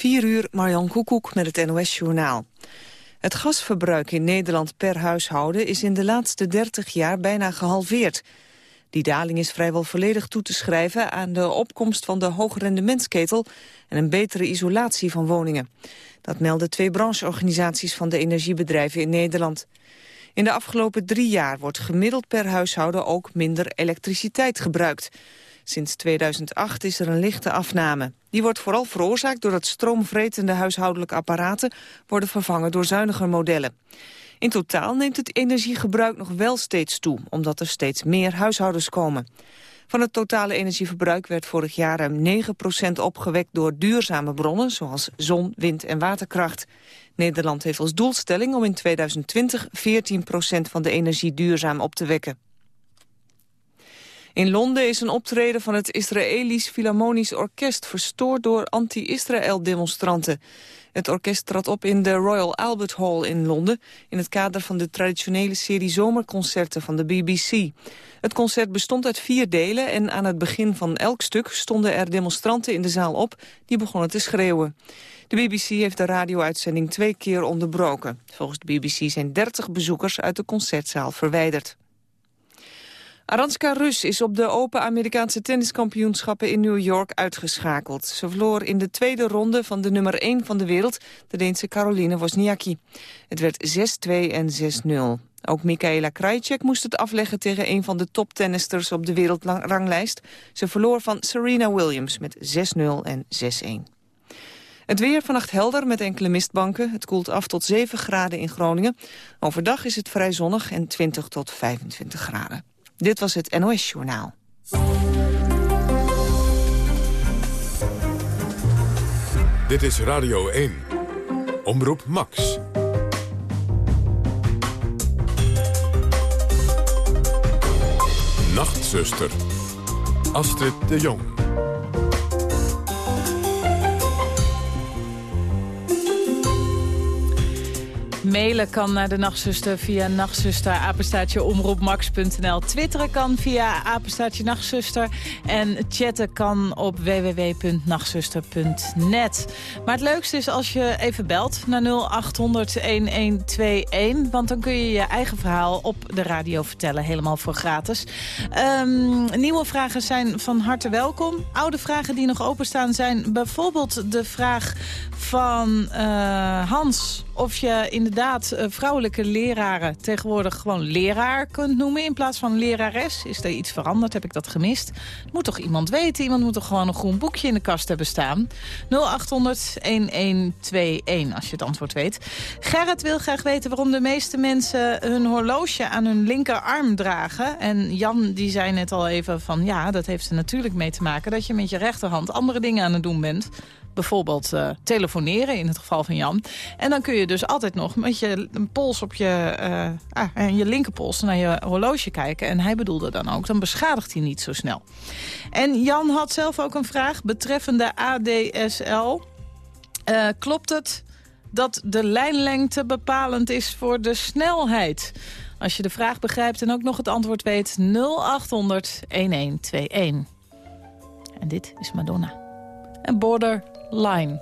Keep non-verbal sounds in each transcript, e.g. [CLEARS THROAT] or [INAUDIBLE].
4 uur, Marjan Koekoek met het NOS-journaal. Het gasverbruik in Nederland per huishouden is in de laatste 30 jaar bijna gehalveerd. Die daling is vrijwel volledig toe te schrijven aan de opkomst van de hoogrendementsketel en een betere isolatie van woningen. Dat melden twee brancheorganisaties van de energiebedrijven in Nederland. In de afgelopen drie jaar wordt gemiddeld per huishouden ook minder elektriciteit gebruikt. Sinds 2008 is er een lichte afname. Die wordt vooral veroorzaakt doordat stroomvretende huishoudelijke apparaten worden vervangen door zuiniger modellen. In totaal neemt het energiegebruik nog wel steeds toe, omdat er steeds meer huishoudens komen. Van het totale energieverbruik werd vorig jaar ruim 9% opgewekt door duurzame bronnen, zoals zon, wind en waterkracht. Nederland heeft als doelstelling om in 2020 14% van de energie duurzaam op te wekken. In Londen is een optreden van het Israëlisch Philharmonisch Orkest verstoord door anti-Israël-demonstranten. Het orkest trad op in de Royal Albert Hall in Londen... in het kader van de traditionele serie zomerconcerten van de BBC. Het concert bestond uit vier delen en aan het begin van elk stuk... stonden er demonstranten in de zaal op die begonnen te schreeuwen. De BBC heeft de radio-uitzending twee keer onderbroken. Volgens de BBC zijn 30 bezoekers uit de concertzaal verwijderd. Aranska Rus is op de Open Amerikaanse tenniskampioenschappen in New York uitgeschakeld. Ze verloor in de tweede ronde van de nummer 1 van de wereld, de Deense Caroline Wozniacki. Het werd 6-2 en 6-0. Ook Michaela Krajicek moest het afleggen tegen een van de toptennisters op de wereldranglijst. Ze verloor van Serena Williams met 6-0 en 6-1. Het weer vannacht helder met enkele mistbanken. Het koelt af tot 7 graden in Groningen. Overdag is het vrij zonnig en 20 tot 25 graden. Dit was het NOS Journaal. Dit is Radio 1. Omroep Max. Nachtzuster. Astrid de Jong. Mailen kan naar de nachtzuster via nachtzuster, omroepmax.nl. Twitteren kan via apenstaatje nachtzuster. En chatten kan op www.nachtzuster.net. Maar het leukste is als je even belt naar 0800-1121. Want dan kun je je eigen verhaal op de radio vertellen. Helemaal voor gratis. Um, nieuwe vragen zijn van harte welkom. Oude vragen die nog openstaan zijn bijvoorbeeld de vraag van uh, Hans of je inderdaad uh, vrouwelijke leraren tegenwoordig gewoon leraar kunt noemen... in plaats van lerares. Is er iets veranderd? Heb ik dat gemist? Moet toch iemand weten? Iemand moet toch gewoon een groen boekje in de kast hebben staan? 0800-1121, als je het antwoord weet. Gerrit wil graag weten waarom de meeste mensen hun horloge aan hun linkerarm dragen. En Jan die zei net al even van ja, dat heeft er natuurlijk mee te maken... dat je met je rechterhand andere dingen aan het doen bent bijvoorbeeld uh, telefoneren, in het geval van Jan. En dan kun je dus altijd nog met je pols op je, uh, ah, en je linkerpols naar je horloge kijken. En hij bedoelde dan ook, dan beschadigt hij niet zo snel. En Jan had zelf ook een vraag betreffende ADSL. Uh, klopt het dat de lijnlengte bepalend is voor de snelheid? Als je de vraag begrijpt en ook nog het antwoord weet, 0800 1121. En dit is Madonna. En Border Line.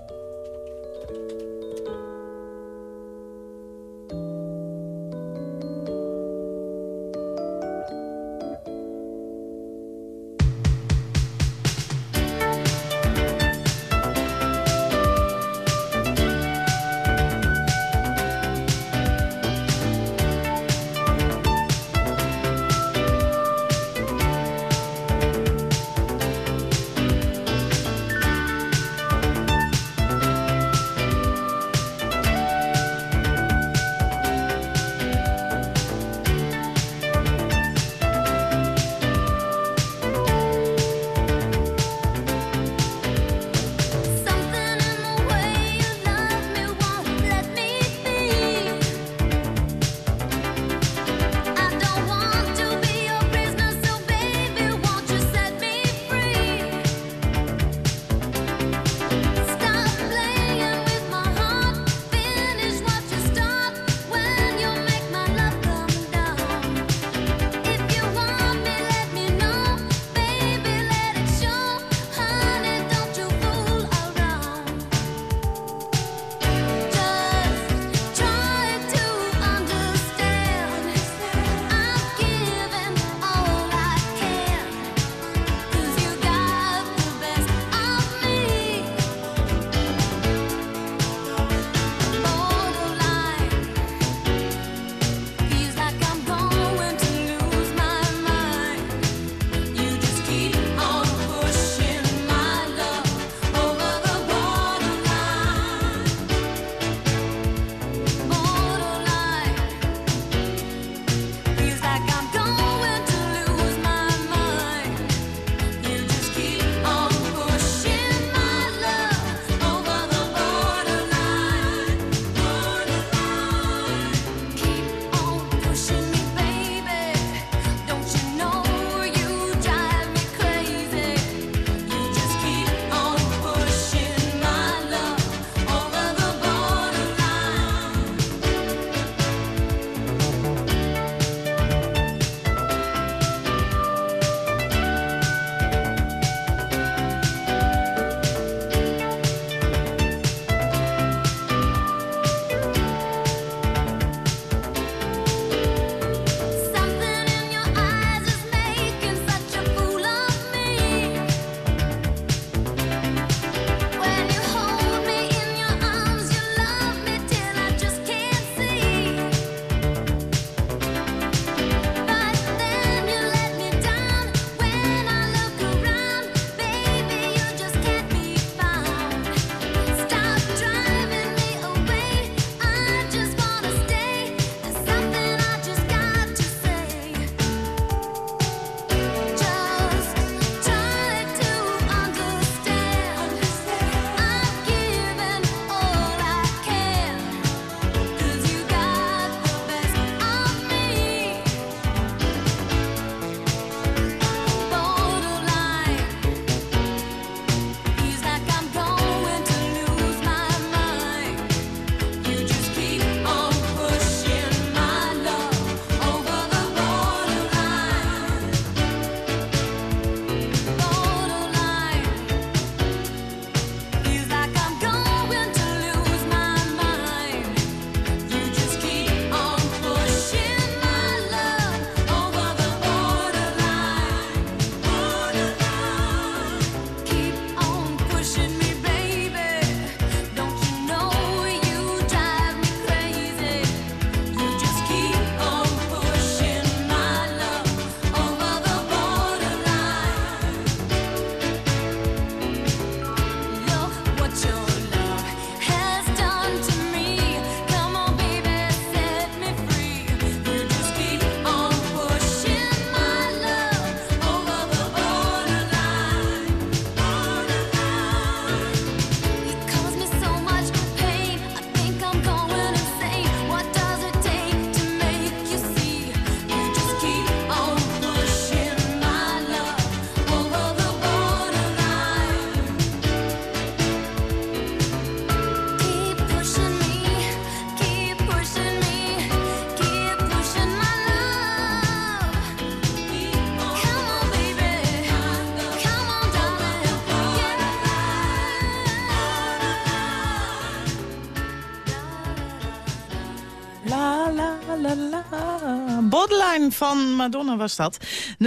Van Madonna was dat. 0800-1121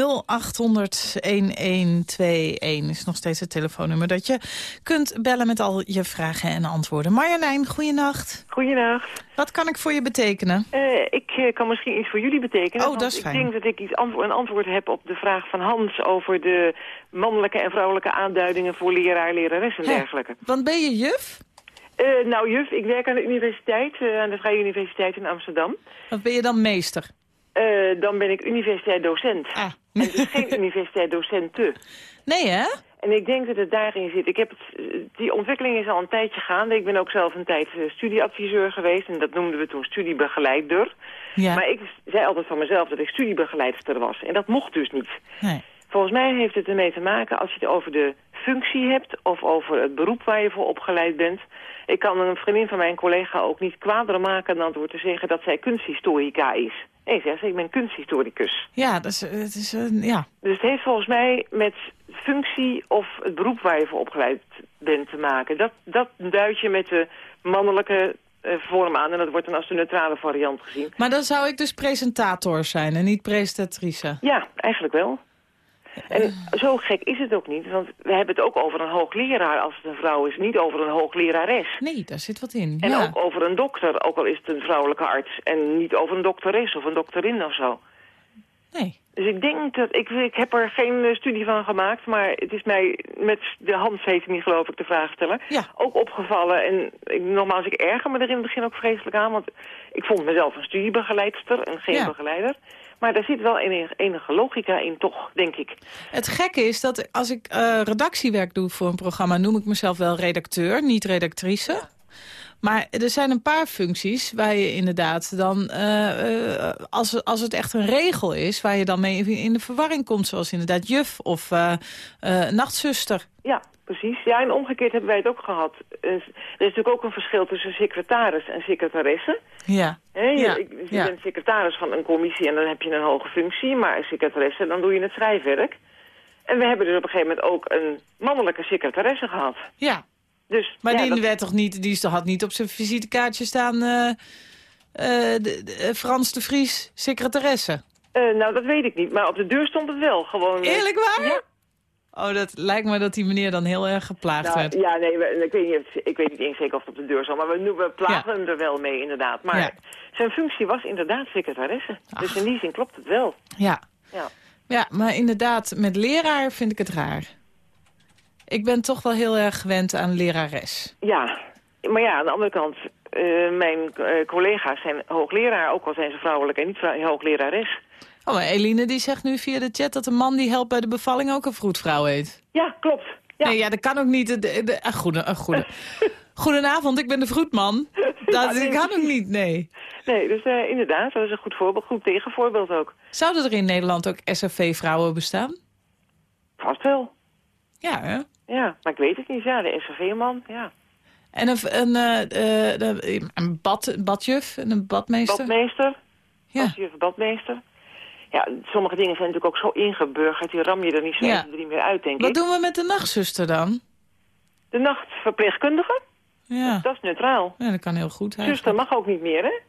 is nog steeds het telefoonnummer dat je kunt bellen met al je vragen en antwoorden. Marjolein, goeienacht. Goedenacht. Wat kan ik voor je betekenen? Uh, ik uh, kan misschien iets voor jullie betekenen. Oh, dat is ik fijn. Ik denk dat ik iets antwo een antwoord heb op de vraag van Hans... over de mannelijke en vrouwelijke aanduidingen voor leraar, lerares en Hè, dergelijke. Want ben je juf? Uh, nou, juf, ik werk aan de universiteit, aan de Vrije Universiteit in Amsterdam. Of ben je dan meester? Dan ben ik universiteit docent. Ah. En dus geen [LAUGHS] universiteit docenten. Nee, hè? En ik denk dat het daarin zit. Ik heb het, die ontwikkeling is al een tijdje gaande. Ik ben ook zelf een tijd studieadviseur geweest. En dat noemden we toen studiebegeleider. Ja. Maar ik zei altijd van mezelf dat ik studiebegeleidster was. En dat mocht dus niet. Nee. Volgens mij heeft het ermee te maken als je het over de functie hebt... of over het beroep waar je voor opgeleid bent. Ik kan een vriendin van mijn collega ook niet kwader maken... dan door te zeggen dat zij kunsthistorica is. Nee, zegt ze, ik ben kunsthistoricus. Ja, dat is, het is uh, ja. Dus het heeft volgens mij met functie of het beroep waar je voor opgeleid bent te maken. Dat, dat duid je met de mannelijke uh, vorm aan en dat wordt dan als de neutrale variant gezien. Maar dan zou ik dus presentator zijn en niet presentatrice? Ja, eigenlijk wel. En zo gek is het ook niet, want we hebben het ook over een hoogleraar als het een vrouw is, niet over een hooglerares. Nee, daar zit wat in. En ja. ook over een dokter, ook al is het een vrouwelijke arts, en niet over een dokteres of een dokterin of zo. Nee. Dus ik denk dat, ik, ik heb er geen uh, studie van gemaakt, maar het is mij met de Hans heet niet geloof ik de vraagsteller, ja. ook opgevallen. En ik, nogmaals, ik erger me er in het begin ook vreselijk aan, want ik vond mezelf een studiebegeleidster en geen ja. begeleider. Maar daar zit wel enige, enige logica in, toch, denk ik. Het gekke is dat als ik uh, redactiewerk doe voor een programma... noem ik mezelf wel redacteur, niet redactrice. Maar er zijn een paar functies waar je inderdaad dan... Uh, uh, als, als het echt een regel is, waar je dan mee in de verwarring komt... zoals inderdaad juf of nachtzuster. Ja, precies. Ja, en omgekeerd hebben wij het ook gehad. Er is natuurlijk ook een verschil tussen secretaris en secretaresse. Ja. He, je, ja. ik, je ja. bent secretaris van een commissie en dan heb je een hoge functie. Maar als secretaresse, dan doe je het schrijfwerk. En we hebben dus op een gegeven moment ook een mannelijke secretaresse gehad. Ja. Dus, maar ja, die dat... werd toch niet, die had niet op zijn visitekaartje staan... Uh, uh, de, de, Frans de Vries, secretaresse. Nou, dat weet ik niet. Maar op de deur stond het wel. Gewoon, Eerlijk waar? Ja. Oh, dat lijkt me dat die meneer dan heel erg geplaagd nou, werd. Ja, nee, we, ik, weet niet, ik weet niet eens zeker of het op de deur stond. Maar we, we plagen ja. hem er wel mee, inderdaad. Maar ja. zijn functie was inderdaad secretaresse. Ach. Dus in die zin klopt het wel. Ja. ja. Ja, maar inderdaad, met leraar vind ik het raar. Ik ben toch wel heel erg gewend aan lerares. Ja, maar ja, aan de andere kant... Uh, mijn uh, collega's zijn hoogleraar, ook al zijn ze vrouwelijk en niet vrou hooglerares. Oh, maar Eline die zegt nu via de chat dat een man die helpt bij de bevalling ook een vroedvrouw heet. Ja, klopt. Ja. Nee, ja, dat kan ook niet. De, de, de, ah, goede, ah, goede. [LAUGHS] Goedenavond, ik ben de vroedman. Dat ja, kan ook niet, nee. Nee, dus uh, inderdaad, dat is een goed voorbeeld, goed tegenvoorbeeld ook. Zouden er in Nederland ook SRV-vrouwen bestaan? Vast wel. Ja, hè? Ja, maar ik weet het niet. Ja, de SRV-man, ja. En een, een, uh, uh, een, bad, een badjuf en een badmeester? Badmeester. Ja. Badjuf, badmeester. Ja, sommige dingen zijn natuurlijk ook zo ingeburgerd. Die ram je er niet zo ja. drie meer uit, denk Wat ik. doen we met de nachtzuster dan? De nachtverpleegkundige? Ja. Dat is neutraal. Ja, dat kan heel goed. Zuster eigenlijk. mag ook niet meer, hè?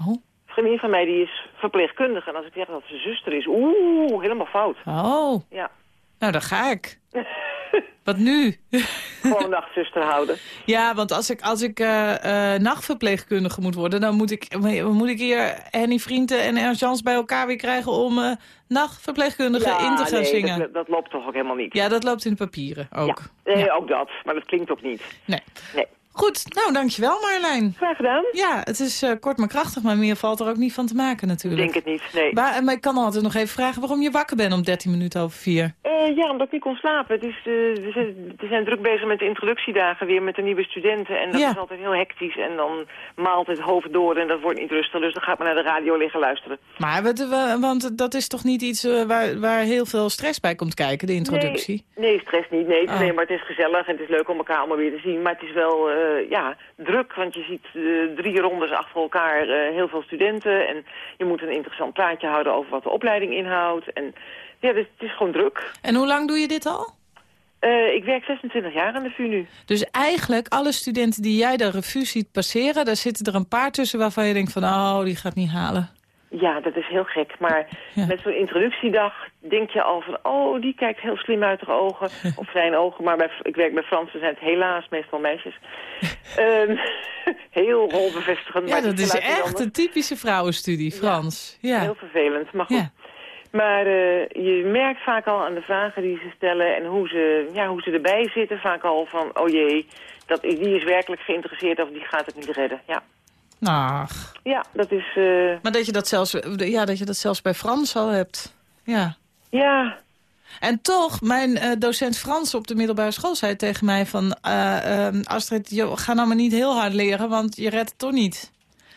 Oh. Een vriendin van mij die is verpleegkundige. En als ik zeg dat ze zuster is, oeh, helemaal fout. Oh. Ja. Nou, dan ga ik. [LAUGHS] [LAUGHS] Wat nu? [LAUGHS] Gewoon nachtzuster houden. Ja, want als ik, als ik uh, uh, nachtverpleegkundige moet worden... dan moet ik, moet ik hier Henny Vrienden en Ernst Jans bij elkaar weer krijgen... om uh, nachtverpleegkundige ja, in te gaan nee, zingen. Dat, dat loopt toch ook helemaal niet? Ja, dat loopt in de papieren ook. Ja, nee, ja. ook dat. Maar dat klinkt ook niet. Nee. nee. Goed, nou dankjewel Marjolein. Graag gedaan. Ja, het is uh, kort maar krachtig, maar meer valt er ook niet van te maken natuurlijk. Ik denk het niet, nee. Maar, maar ik kan altijd nog even vragen waarom je wakker bent om 13 minuten over 4. Uh, ja, omdat ik niet kon slapen. Het is, uh, we, zijn, we zijn druk bezig met de introductiedagen weer met de nieuwe studenten. En dat ja. is altijd heel hectisch en dan maalt het hoofd door en dat wordt niet rustig. Dus dan gaat men naar de radio liggen luisteren. Maar we, want dat is toch niet iets uh, waar, waar heel veel stress bij komt kijken, de introductie? Nee, nee stress niet. Nee, oh. nee, maar het is gezellig en het is leuk om elkaar allemaal weer te zien. Maar het is wel, ja druk, want je ziet drie rondes achter elkaar heel veel studenten. En je moet een interessant plaatje houden over wat de opleiding inhoudt. En ja, dus het is gewoon druk. En hoe lang doe je dit al? Uh, ik werk 26 jaar aan de VU nu. Dus eigenlijk alle studenten die jij de revue ziet passeren... daar zitten er een paar tussen waarvan je denkt van... oh, die gaat niet halen. Ja, dat is heel gek. Maar Ja. met zo'n introductiedag denk je al van... oh, die kijkt heel slim uit de ogen. Of zijn ogen. Maar bij, ik werk bij Fransen, zijn het helaas meestal meisjes. Ehm, [LAUGHS] heel rolbevestigend. Ja, maar dat is echt een typische vrouwenstudie, Frans. Ja. Heel vervelend, maar goed. Ja. Maar eh, je merkt vaak al aan de vragen die ze stellen... en hoe ze, ja, hoe ze erbij zitten, vaak al van... oh jee, dat, die is werkelijk geïnteresseerd of die gaat het niet redden. Ja, Ach, ja dat is... eh, maar dat je dat, zelfs, ja, dat je dat zelfs bij Frans al hebt. Ja. ja, En toch, mijn eh, docent Frans op de middelbare school zei tegen mij van... eh, ehm, Astrid, joh, ga nou maar niet heel hard leren, want je redt het toch niet.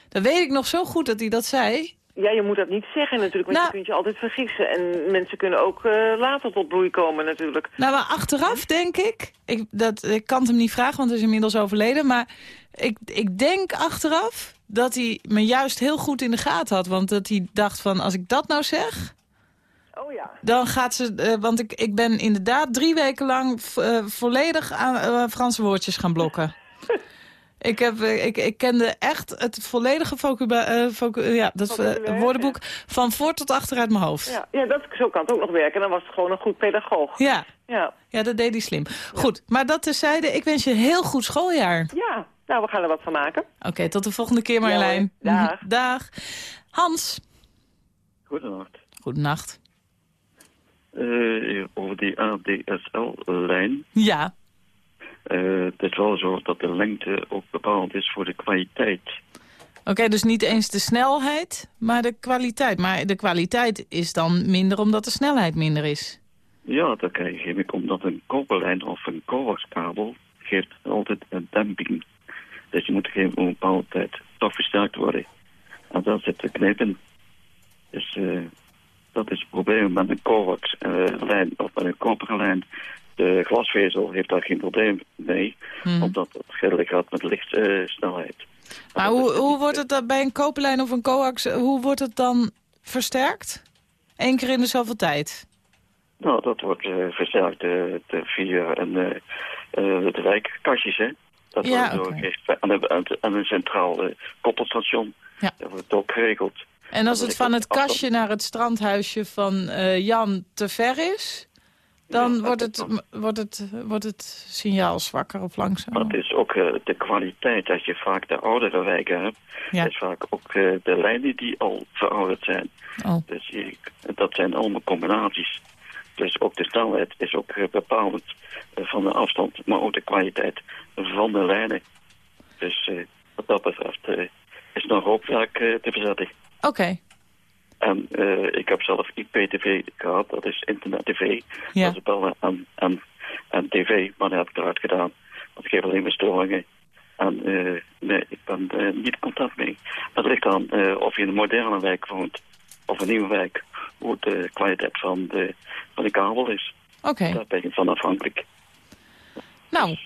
Dat weet ik nog zo goed dat hij dat zei. Ja, je moet dat niet zeggen natuurlijk, want Nou- je kunt je altijd vergissen. En mensen kunnen ook eh, later tot bloei komen natuurlijk. Nou, maar achteraf denk ik, ik, dat, ik kan het hem niet vragen, want hij is inmiddels overleden... maar ik, ik denk achteraf dat hij me juist heel goed in de gaten had. Want dat hij dacht van, als ik dat nou zeg... Oh ja. Dan gaat ze, eh, want ik, ik ben inderdaad drie weken lang eh, volledig aan Franse woordjes gaan blokken. Ik, heb, eh, ik, ik kende echt het volledige vocabu- eh, vocu- eh, ja, dat, Vocabulaire, woordenboek van voor tot achter uit mijn hoofd. Ja, ja dat, zo kan het ook nog werken. Dan was het gewoon een goed pedagoog. Ja, Ja, ja dat deed hij slim. Goed, maar dat tezijde, ik wens je een heel goed schooljaar. ja. nou we gaan er wat van maken. Oké, tot de volgende keer Marjolein. Dag. Mhm, Dag. Hans. Goedenacht. Goedenacht. Eh, over die ADSL-lijn. Ja, Eh, het is wel zo dat de lengte ook bepaald is voor de kwaliteit. oké, dus niet eens de snelheid, maar de kwaliteit. Maar de kwaliteit is dan minder omdat de snelheid minder is. Ja, dat krijg je omdat een koperlijn of een coaxkabel geeft altijd een demping. Dus je moet op een bepaalde tijd toch versterkt worden. En daar zit de knip in. Dus eh, dat is het probleem met een coax-lijn of met een koperen lijn. De glasvezel heeft daar geen probleem mee, Hmm. omdat het gelijk gaat met lichtsnelheid. Maar hoe, hoe wordt het dan bij een koperlijn of een coax, eh, hoe wordt het dan versterkt? Eén keer in de zoveel tijd? Nou, dat wordt eh, versterkt eh, de, via een, eh eh, de wijkkastjes, hè. Dat Ja, wordt doorgegeven aan, een- aan, een centraal eh, koppelstation. Ja. Dat wordt ook geregeld. En als het van het kastje naar het strandhuisje van eh, Jan te ver is... dan wordt, dat het, wordt, het, wordt het signaal zwakker of Maar langzamer. het is ook eh, de kwaliteit. Als je vaak de oudere wijken hebt, Ja. is vaak ook eh, de lijnen die al verouderd zijn. Oh. Dus je, dat zijn allemaal combinaties. Dus ook de snelheid is ook eh, bepalend van de afstand, maar ook de kwaliteit van de lijnen. Dus wat dat betreft is nog ook eh, te verzetten. Oké, En eh, ik heb zelf IPTV gehad, dat is internet tv. Ja. Dat is bellen en, en, en tv, maar dat heb ik eruit gedaan. Want ik geef alleen maar storingen. En eh, nee, ik ben eh, niet contact mee. Dat ligt aan of je in een moderne wijk woont of een nieuwe wijk. Hoe de kwaliteit van de, van de kabel is. oké. Daar ben je van afhankelijk. Nou,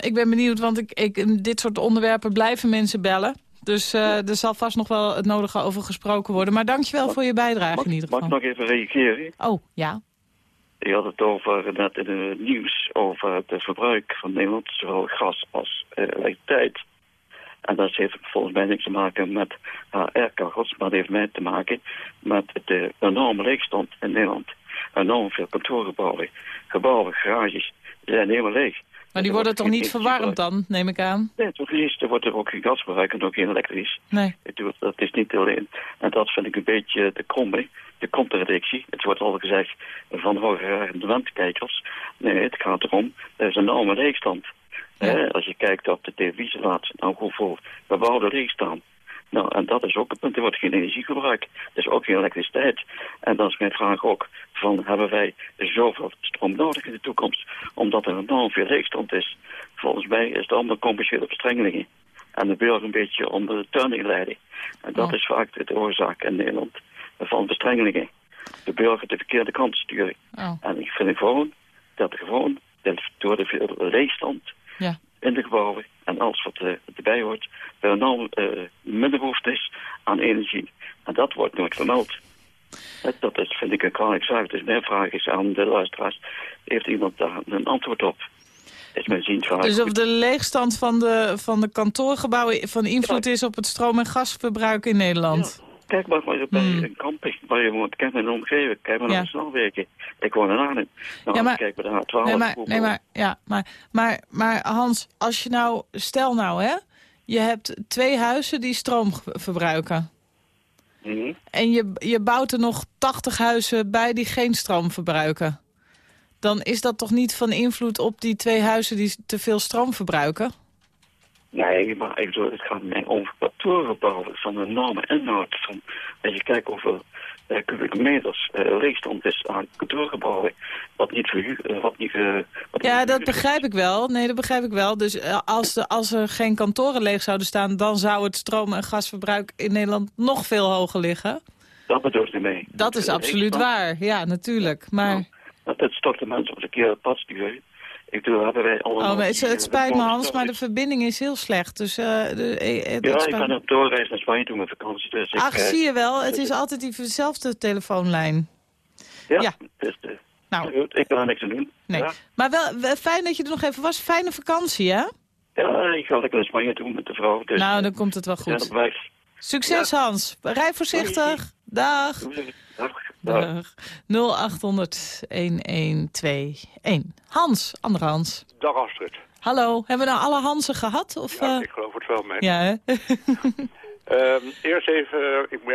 ik ben benieuwd, want ik, ik, dit soort onderwerpen blijven mensen bellen. Dus eh, er zal vast nog wel het nodige over gesproken worden. Maar dankjewel voor je bijdrage Mag, in ieder mag ik geval. nog even reageren? Oh, ja. Je had het over net in het nieuws over het verbruik van Nederland, zowel gas als eh, elektriciteit. En dat heeft volgens mij niks te maken met HR-kachels, maar dat heeft mij te maken met de enorme leegstand in Nederland. Enorm veel kantoorgebouwen, gebouwen, garages, zijn helemaal leeg. Maar die worden toch niet verwarmd dan, neem ik aan? Nee, toch niet. Er wordt er ook geen gas gebruikt en ook geen elektrisch. Nee. Dat is niet alleen. En dat vind ik een beetje de kromme, de contradictie. Het wordt al gezegd van hoge rendementkijkers. Nee, het gaat erom, er is een enorme leegstand. Ja. Eh, als je kijkt op de televisie laat, nou hoeveel gebouwen leeg staan. Nou, en dat is ook het punt. Er wordt geen energie gebruikt. Er is ook geen elektriciteit. En dan is mijn vraag ook van, hebben wij zoveel stroom nodig in de toekomst? Omdat er enorm veel leegstand is. Volgens mij is het allemaal commerciële verstrengelingen. En de burger een beetje onder de tuin leiden. En dat Oh. is vaak de, oorzaak in Nederland van verstrengelingen. De burger de verkeerde kant sturen. Oh, En ik vind gewoon dat er gewoon door de veel leegstand ja. In de gebouwen en alles wat er erbij hoort, er enorm eh minder behoefte is aan energie. En dat wordt nooit vermeld. Eh, Dat is, vind ik een kwalijk zaak. Dus mijn vraag is aan de luisteraars, heeft iemand daar een antwoord op? Is mijn zien. Dus of de leegstand van de, van de kantoorgebouwen van invloed is op het stroom- en gasverbruik in Nederland? Kijk maar maar bij Hmm. een camping waar je maar in de omgeving. Kijk maar naar de snelwegen. Ik woon in Arnhem. Nou, Ja, maar- kijk bij de A12. Nee, maar, nee, maar, ja, maar, maar, maar Hans, als je nou, stel nou hè, je hebt twee huizen die stroom verbruiken. Mhm. En je, je bouwt er nog 80 huizen bij die geen stroom verbruiken. Dan is dat toch niet van invloed op die twee huizen die te veel stroom verbruiken? Nee, maar ik bedoel, het gaat mij over kantorenbouw van de enorme inhoud. Van, als je kijkt hoeveel eh, kubieke meters eh, leegstand is aan kantoorgebouwen, wat niet verhuurd, eh, wat niet... wat Ja, niet dat begrijp ik wel. Nee, dat begrijp ik wel. Dus als, de, als er geen kantoren leeg zouden staan... dan zou het stroom- en gasverbruik in Nederland nog veel hoger liggen. Dat bedoel ik mee. Dat is Eh, absoluut waar. Ja, natuurlijk. Maar... Dat het stort de mensen op een keer pad sturen. Ik wij allemaal... Oh, het, eh, spijt me, Hans, maar de verbinding is heel slecht. Dus, eh, de, eh, Ja, ik doorreis naar Spanje toe met vakantie. Dus Ach, zie je wel, het is altijd diezelfde telefoonlijn. Ja, ja. Dus, Nou, goed, ik kan er niks aan doen. nee. Ja, Maar wel, fijn dat je er nog even was. Fijne vakantie, hè? ja ik ga lekker naar Spanje toe met de vrouw. Dus, nou, dan komt het wel goed. op Succes, Hans. Rij voorzichtig. Dag. Dag. Dag. Dag. 0800-1121. Hans, andere Hans. Dag Astrid. Hallo, hebben we nou alle Hansen gehad? Of, Ja, eh, ik geloof het wel, mee. ja hè? [LAUGHS] Ehm, eerst even, ik moet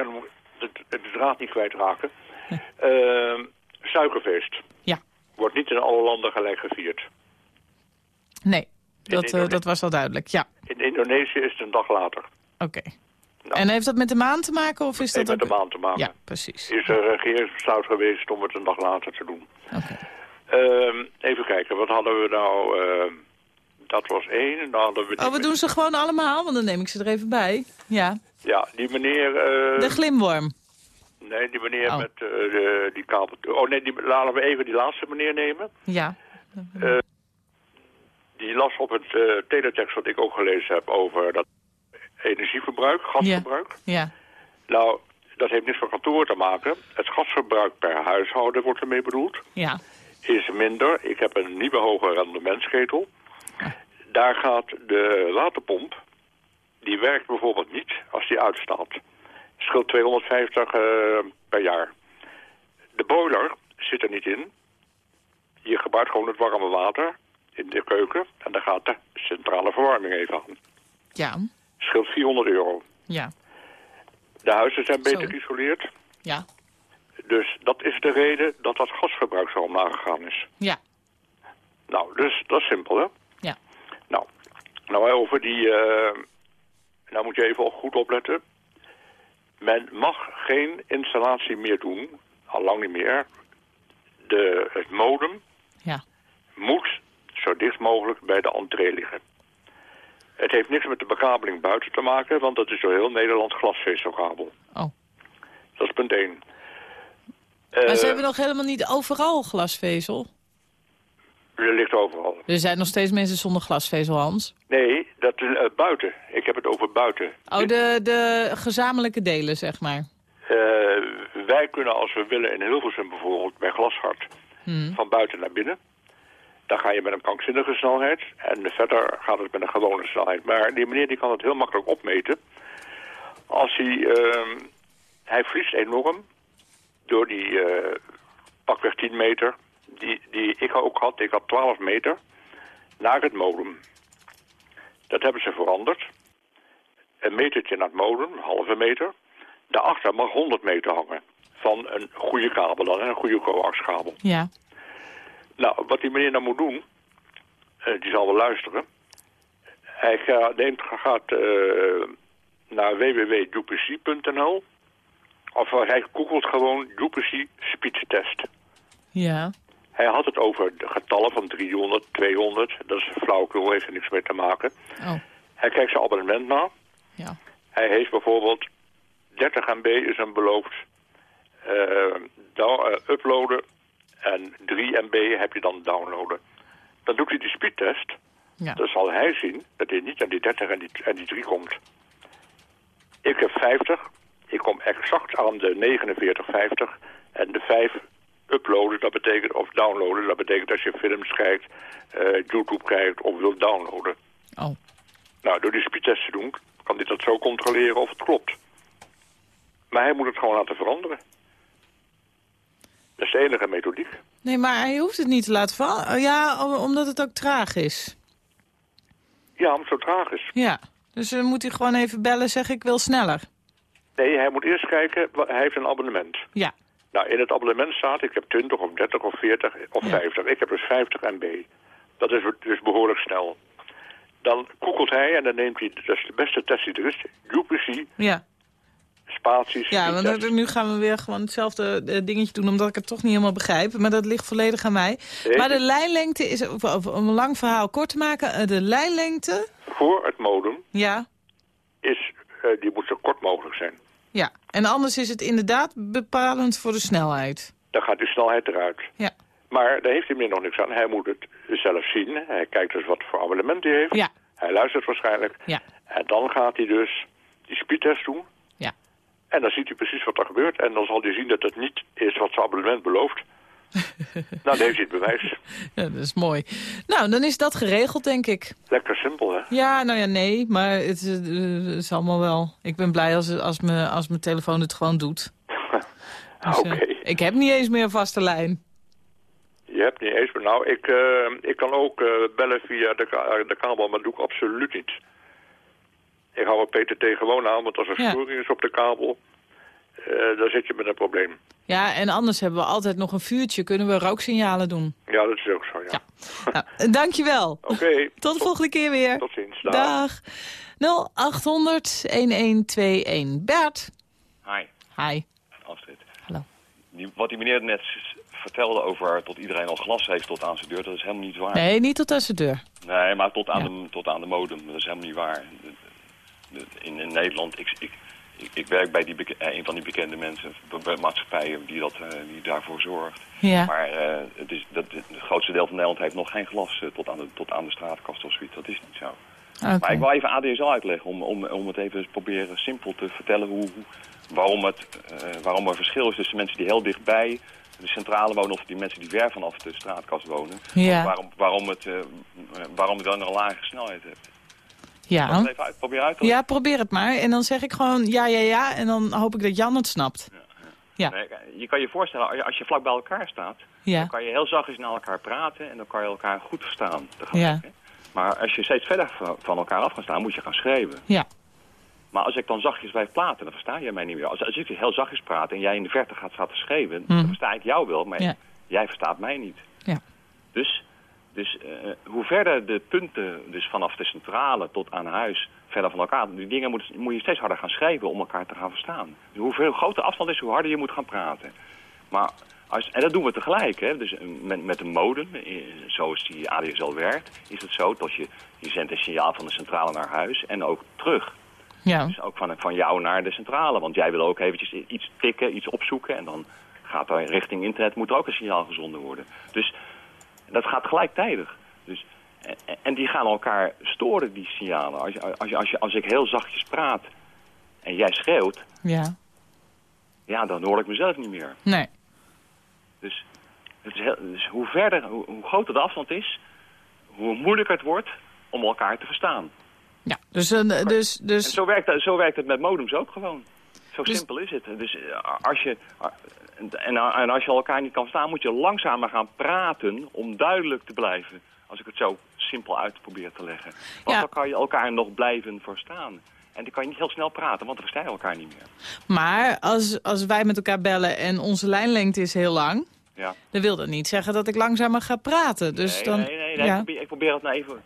de, de draad niet kwijtraken. [LAUGHS] Ehm suikerfeest. Ja. Wordt niet in alle landen gelijk gevierd. nee, dat, eh, dat was al duidelijk. Ja, In Indonesië is het een dag later. oké. Nou. En heeft dat met de maan te maken? Of is Heeft dat met de maan te maken. Ja, precies. Is er regeringsbesluit geweest om het een dag later te doen. Oké. Ehm, even kijken, wat hadden we nou... ehm, dat was één. En dan hadden we Oh, we doen ze gewoon allemaal, want dan neem ik ze er even bij. Ja, Ja, die meneer... eh, de glimworm. nee, die meneer Oh. met eh, de, die kabel... Oh nee, die, laten we even die laatste meneer nemen. Ja. Die las op het eh teletext wat ik ook gelezen heb over dat energieverbruik, gasverbruik. Ja, Nou, dat heeft niks met kantoor te maken. Het gasverbruik per huishouden wordt ermee bedoeld. ja. Is minder. Ik heb een nieuwe hoge rendementsketel. Daar gaat de waterpomp, die werkt bijvoorbeeld niet als die uitstaat. Scheelt 250 eh, per jaar. De boiler zit er niet in. Je gebruikt gewoon het warme water in de keuken. En dan gaat de centrale verwarming even aan. Ja, Scheelt 400 euro. ja, De huizen zijn beter Zo. geïsoleerd. ja, Dus dat is de reden dat dat gasverbruik zo omlaag gegaan is. ja, Nou, dus dat is simpel, hè? ja. Nou, nou over die... eh nou moet je even ook goed opletten. Men mag geen installatie meer doen, al lang niet meer. De, het modem Ja, moet zo dicht mogelijk bij de entree liggen. Het heeft niks met de bekabeling buiten te maken, want dat is door heel Nederland glasvezelkabel. oh. Dat is punt 1. Maar ze hebben nog helemaal niet overal glasvezel. Er ligt overal. Er zijn nog steeds mensen zonder glasvezel, Hans. Nee, dat is eh, buiten. Ik heb het over buiten. Oh, de, de gezamenlijke delen, zeg maar. Eh, wij kunnen als we willen in Hilversum bijvoorbeeld bij glashard Hmm. van buiten naar binnen. Dan ga je met een krankzinnige snelheid en verder gaat het met een gewone snelheid. Maar die meneer die kan het heel makkelijk opmeten. Als hij, ehm, hij vriest enorm door die eh, pakweg 10 meter die, die ik ook had. Ik had 12 meter naar het modem. Dat hebben ze veranderd. Een metertje naar het modem, een halve meter. Daarachter mag 100 meter hangen. Van een goede kabel dan, een goede coaxkabel. Ja, Nou, wat die meneer nou moet doen, eh, die zal wel luisteren. Hij ga- neemt, gaat eh, naar www.dupc.nl of hij googelt gewoon Dupc speedtest. ja, Hij had het over de getallen van 300, 200. Dat is flauwekul, heeft er niks mee te maken. oh, Hij kijkt zijn abonnement na. ja. Hij heeft bijvoorbeeld 30 MB is hem beloofd down- eh, uploaden en 3 MB heb je dan downloaden. Dan doet hij die speedtest. ja. Dan zal hij zien dat hij niet aan die 30 en die, en die 3 komt. Ik heb 50. Ik kom exact aan de 4950. En de 5 uploaden, dat betekent, of downloaden, dat betekent als je films kijkt, eh, YouTube kijkt of wilt downloaden. Oh, Nou, door die speedtest te doen, kan hij dat zo controleren of het klopt. Maar hij moet het gewoon laten veranderen. Dat is de enige methodiek. Nee, maar hij hoeft het niet te laten vallen. Ja, om- omdat het ook traag is. Ja, omdat het zo traag is. Ja, dus dan moet hij gewoon even bellen zeggen ik wil sneller. Nee, hij moet eerst kijken, hij heeft een abonnement. Ja, Nou, in het abonnement staat, ik heb 20 of 30 of 40 of Ja. 50. Ik heb dus 50 MB. Dat is dus behoorlijk snel. Dan koekelt hij en dan neemt hij, dat is de beste test die er is, UPC, ja. Spaties. Ja, want nu gaan we weer gewoon hetzelfde eh, dingetje doen... omdat ik het toch niet helemaal begrijp. Maar dat ligt volledig aan mij. Maar de lijnlengte is, om een lang verhaal kort te maken... eh, de lijnlengte, Voor het modem ja, is, eh, die moet zo kort mogelijk zijn. ja. En anders is het inderdaad bepalend voor de snelheid. Dan gaat die snelheid eruit. Ja, Maar daar heeft hij meer nog niks aan. Hij moet het zelf zien. Hij kijkt dus wat voor abonnement hij heeft. ja, Hij luistert waarschijnlijk. ja, En dan gaat hij dus die speedtest doen. En dan ziet hij precies wat er gebeurt. En dan zal hij zien dat het niet is wat zijn abonnement belooft. [LAUGHS] nou, dan heeft hij het bewijs. Ja, dat is mooi. Nou, dan is dat geregeld, denk ik. Lekker simpel, hè? Ja, nou ja, nee, maar het, is- eh, is allemaal wel... Ik ben blij als, als, me, als mijn telefoon het gewoon doet. [LAUGHS] Dus, Oké. eh, ik heb niet eens meer een vaste lijn. Je hebt niet eens... Nou, ik, eh, ik kan ook bellen via de, de kabel, maar dat doe ik absoluut niet. Ik hou het PTT gewoon aan, want als er Ja. storing is op de kabel... eh, dan zit je met een probleem. Ja, en anders hebben we altijd nog een vuurtje. Kunnen we rooksignalen doen. Ja, dat is ook zo, ja. [LAUGHS] Nou, eh, dankjewel. Oké, Tot de volgende keer weer. tot ziens. Dag. Dag. 0800 1121. Bert. Hi, Hi. Astrid. Hallo. Die, wat die meneer net vertelde over tot iedereen al glas heeft tot aan zijn deur, dat is helemaal niet waar. Nee, niet tot aan zijn deur. Nee, maar tot aan, Ja. de, tot aan de modem, dat is helemaal niet waar. In, in Nederland, ik, ik, ik, werk bij die eh, een van die bekende mensen, bij- maatschappijen die, dat, eh, die daarvoor zorgt. Ja. Maar eh, het, is, dat, het grootste deel van Nederland heeft nog geen glas tot, aan de, tot aan de straatkast of zoiets. Dat is niet zo. Maar ik wil even ADSL uitleggen om, om, om het even proberen simpel te vertellen hoe, waarom, het, waarom er verschil is tussen mensen die heel dichtbij de centrale wonen of die mensen die ver vanaf de straatkast wonen. Ja. Waarom, waarom, het, waarom je dan een lage snelheid hebt. Ja. het even uit, proberen uit te leggen? ja, probeer het maar. En dan zeg ik gewoon ja, ja, ja. En dan hoop ik dat Jan het snapt. Ja. Nee, je kan je voorstellen, als je, vlak bij elkaar staat, Ja. dan kan je heel zachtjes naar elkaar praten en dan kan je elkaar goed verstaan. tegelijk, Ja. hè. Maar als je steeds verder van- elkaar af gaat staan, moet je gaan schreeuwen. Ja. Maar als ik dan zachtjes blijf praten, dan versta je mij niet meer. Als, als ik heel zachtjes praat en jij in de verte gaat staan te schreeuwen, Mhm. dan versta ik jou wel, maar Ja. jij verstaat mij niet. Ja. Dus, dus eh, hoe verder de punten, dus vanaf de centrale tot aan huis, verder van elkaar, die dingen moet, moet je steeds harder gaan schrijven om elkaar te gaan verstaan. Dus hoe veel groter de afstand is, hoe harder je moet gaan praten. Maar als, en dat doen we tegelijk, hè? Dus eh, met, met een modem, eh, zoals die ADSL werkt, is het zo dat je, je zendt een signaal van de centrale naar huis en ook terug. Ja. Dus ook van, van jou naar de centrale. Want jij wil ook eventjes iets tikken, iets opzoeken. En dan gaat er richting internet, moet er ook een signaal gezonden worden. Dus dat gaat gelijktijdig. Dus, en, en die gaan elkaar storen, die signalen. Als, je- als, je, als, je, als ik heel zachtjes praat en jij schreeuwt, Ja. ja, dan hoor ik mezelf niet meer. Nee. Dus, het is heel, dus hoe verder, hoe, hoe groter de afstand is, hoe moeilijker het wordt om elkaar te verstaan. Ja. Dus, eh, dus, En dus zo werkt, het- zo werkt het met modems ook gewoon. Zo Dus- simpel is het. Dus eh, als je, en, en als je elkaar niet kan verstaan, moet je langzamer gaan praten om duidelijk te blijven. Als ik het zo simpel uit probeer te leggen. Want Ja. dan kan je elkaar nog blijven verstaan. En dan kan je niet heel snel praten, want dan versta je elkaar niet meer. Maar als, als wij met elkaar bellen en onze lijnlengte is heel lang... Ja. dan wil dat niet zeggen dat ik langzamer ga praten. Dus nee, dan, nee, nee, nee. ja. Ik, probeer, ik probeer het nou even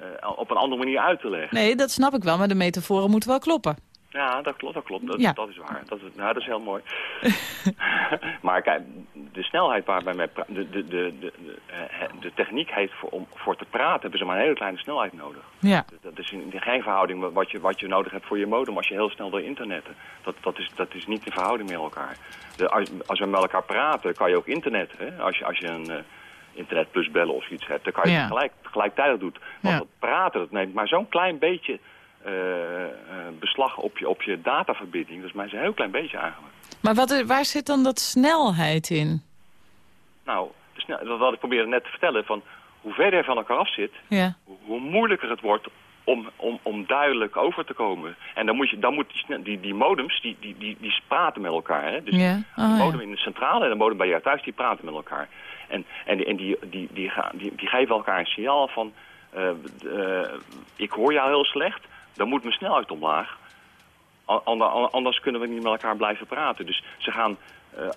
eh, op een andere manier uit te leggen. nee, dat snap ik wel, maar de metaforen moeten wel kloppen. Ja, dat klopt, dat klopt. Dat, Ja. dat is waar. Dat is, nou, dat is heel mooi. [LAUGHS] maar kijk, de snelheid waarbij wij de, de, de, de, de, eh, de techniek heeft voor, om voor te praten, hebben ze maar een hele kleine snelheid nodig. Ja. Dat is in, geen verhouding wat je, wat je nodig hebt voor je modem als je heel snel wil internetten. Dat, dat, is, dat is niet in verhouding met elkaar. De, als, als we met elkaar praten, kan je ook internetten. Hè? Als je, als je een eh, internet plus bellen of zoiets hebt, dan kan je Ja. het gelijk, gelijktijdig doen. Want Ja. dat praten, dat neemt maar zo'n klein beetje beslag op je, op je dataverbinding. Dat is maar een heel klein beetje eigenlijk. Maar wat, waar zit dan dat snelheid in? Nou, snel- wat ik probeerde net te vertellen, van hoe verder je van elkaar af zit, Ja. hoe- moeilijker het wordt om, om, om duidelijk over te komen. En dan moet, je, dan moet die, die, die modems, die, die, die, die praten met elkaar. Hè? Dus Ja. de Oh, ja. modem in de centrale en de modem bij jou thuis, die praten met elkaar. En, en, die- en die, die, die, gaan, die, die geven elkaar een signaal van... eh, eh, ik hoor jou heel slecht, dan moet mijn snelheid omlaag. An- ander- Anders kunnen we niet met elkaar blijven praten. Dus ze gaan, eh,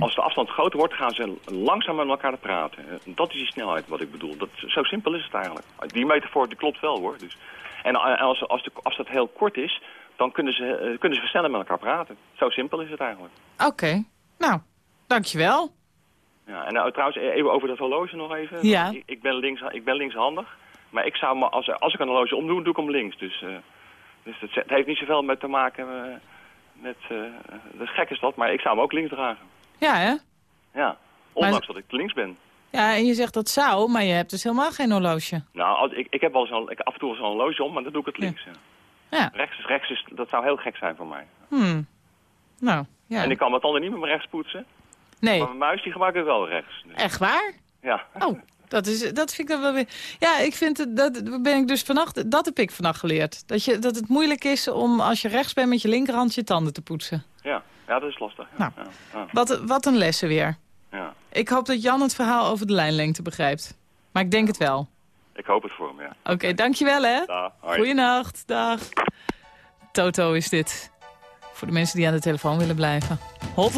als de afstand groter wordt, gaan ze langzaam met elkaar praten. Eh, Dat is die snelheid wat ik bedoel. Dat, zo simpel is het eigenlijk. Die metafoor die klopt wel hoor. Dus. En en als, als de afstand heel kort is, dan kunnen ze, eh, kunnen ze sneller met elkaar praten. Zo simpel is het eigenlijk. Oké. Nou, dankjewel. Ja, en nou, trouwens, even over dat horloge nog even. Ja. Ik, ik, ben links, ik ben linkshandig. Maar ik zou, me- als, als ik een horloge omdoe, doe ik hem links. Dus, eh, dus het, het heeft niet zoveel met te maken eh, met... eh, dat is gek is dat, maar ik zou hem ook links dragen. Ja, hè? Ja, ondanks dat ik links ben. Ja, en je zegt dat zou, maar je hebt dus helemaal geen horloge. Nou, als, ik, ik heb wel ik, af en toe een horloge om, maar dan doe ik het links. Ja. Ja. Rechts, is, rechts is, dat zou heel gek zijn voor mij. Hmm. Nou, ja. En ik kan mijn tanden niet met mijn rechts poetsen. Nee, Maar mijn muis die gebruik ik wel rechts. Dus, echt waar? ja. Oh, [LAUGHS] dat, is, dat vind ik dan wel weer... Ja, ik vind het, dat ben ik dus vannacht, dat heb ik vannacht geleerd. Dat, je, dat het moeilijk is om als je rechts bent met je linkerhand je tanden te poetsen. Ja. ja, dat is lastig. Ja. Nou. Ja. Wat, wat een lessen weer. Ja. Ik hoop dat Jan het verhaal over de lijnlengte begrijpt. Maar ik denk het wel. Ik hoop het voor hem, ja. Oké, dankjewel hè. Da. Goeienacht, dag. Toto is dit. Voor de mensen die aan de telefoon willen blijven. Hold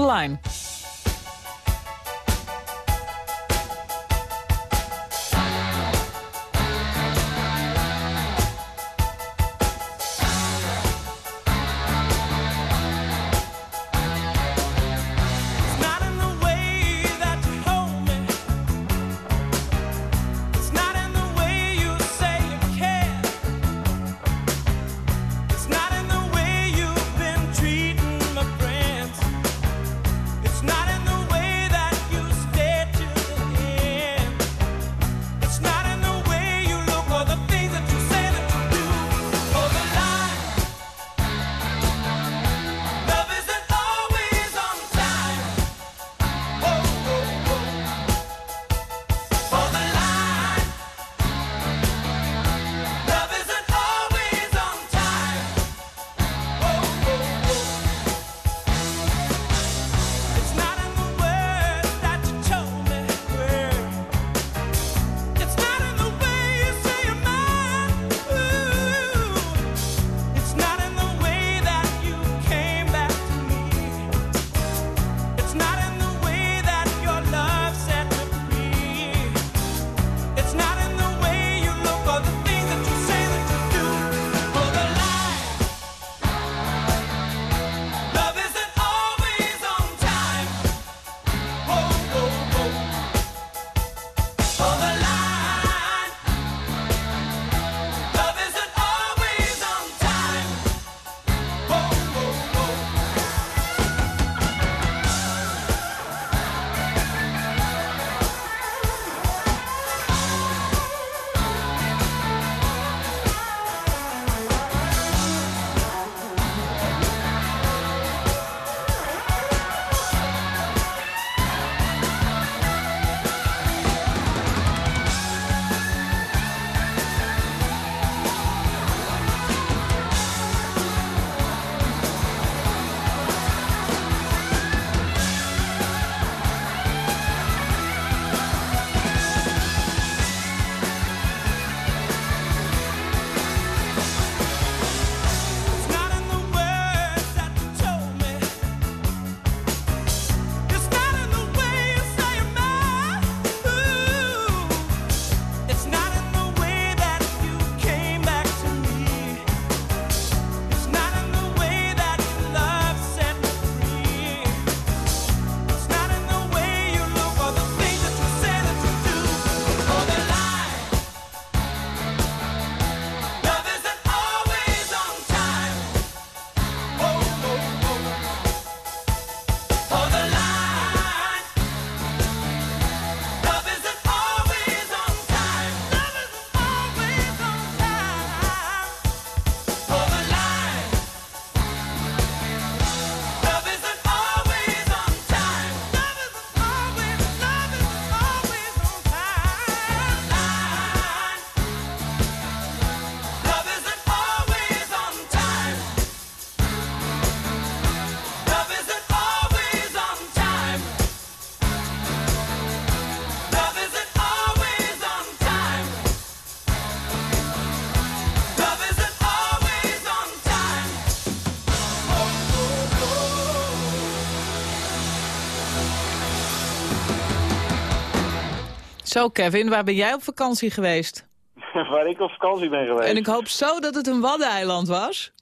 Zo, Kevin, waar ben jij op vakantie geweest? [LAUGHS] Waar ik op vakantie ben geweest. En ik hoop zo dat het een waddeneiland was.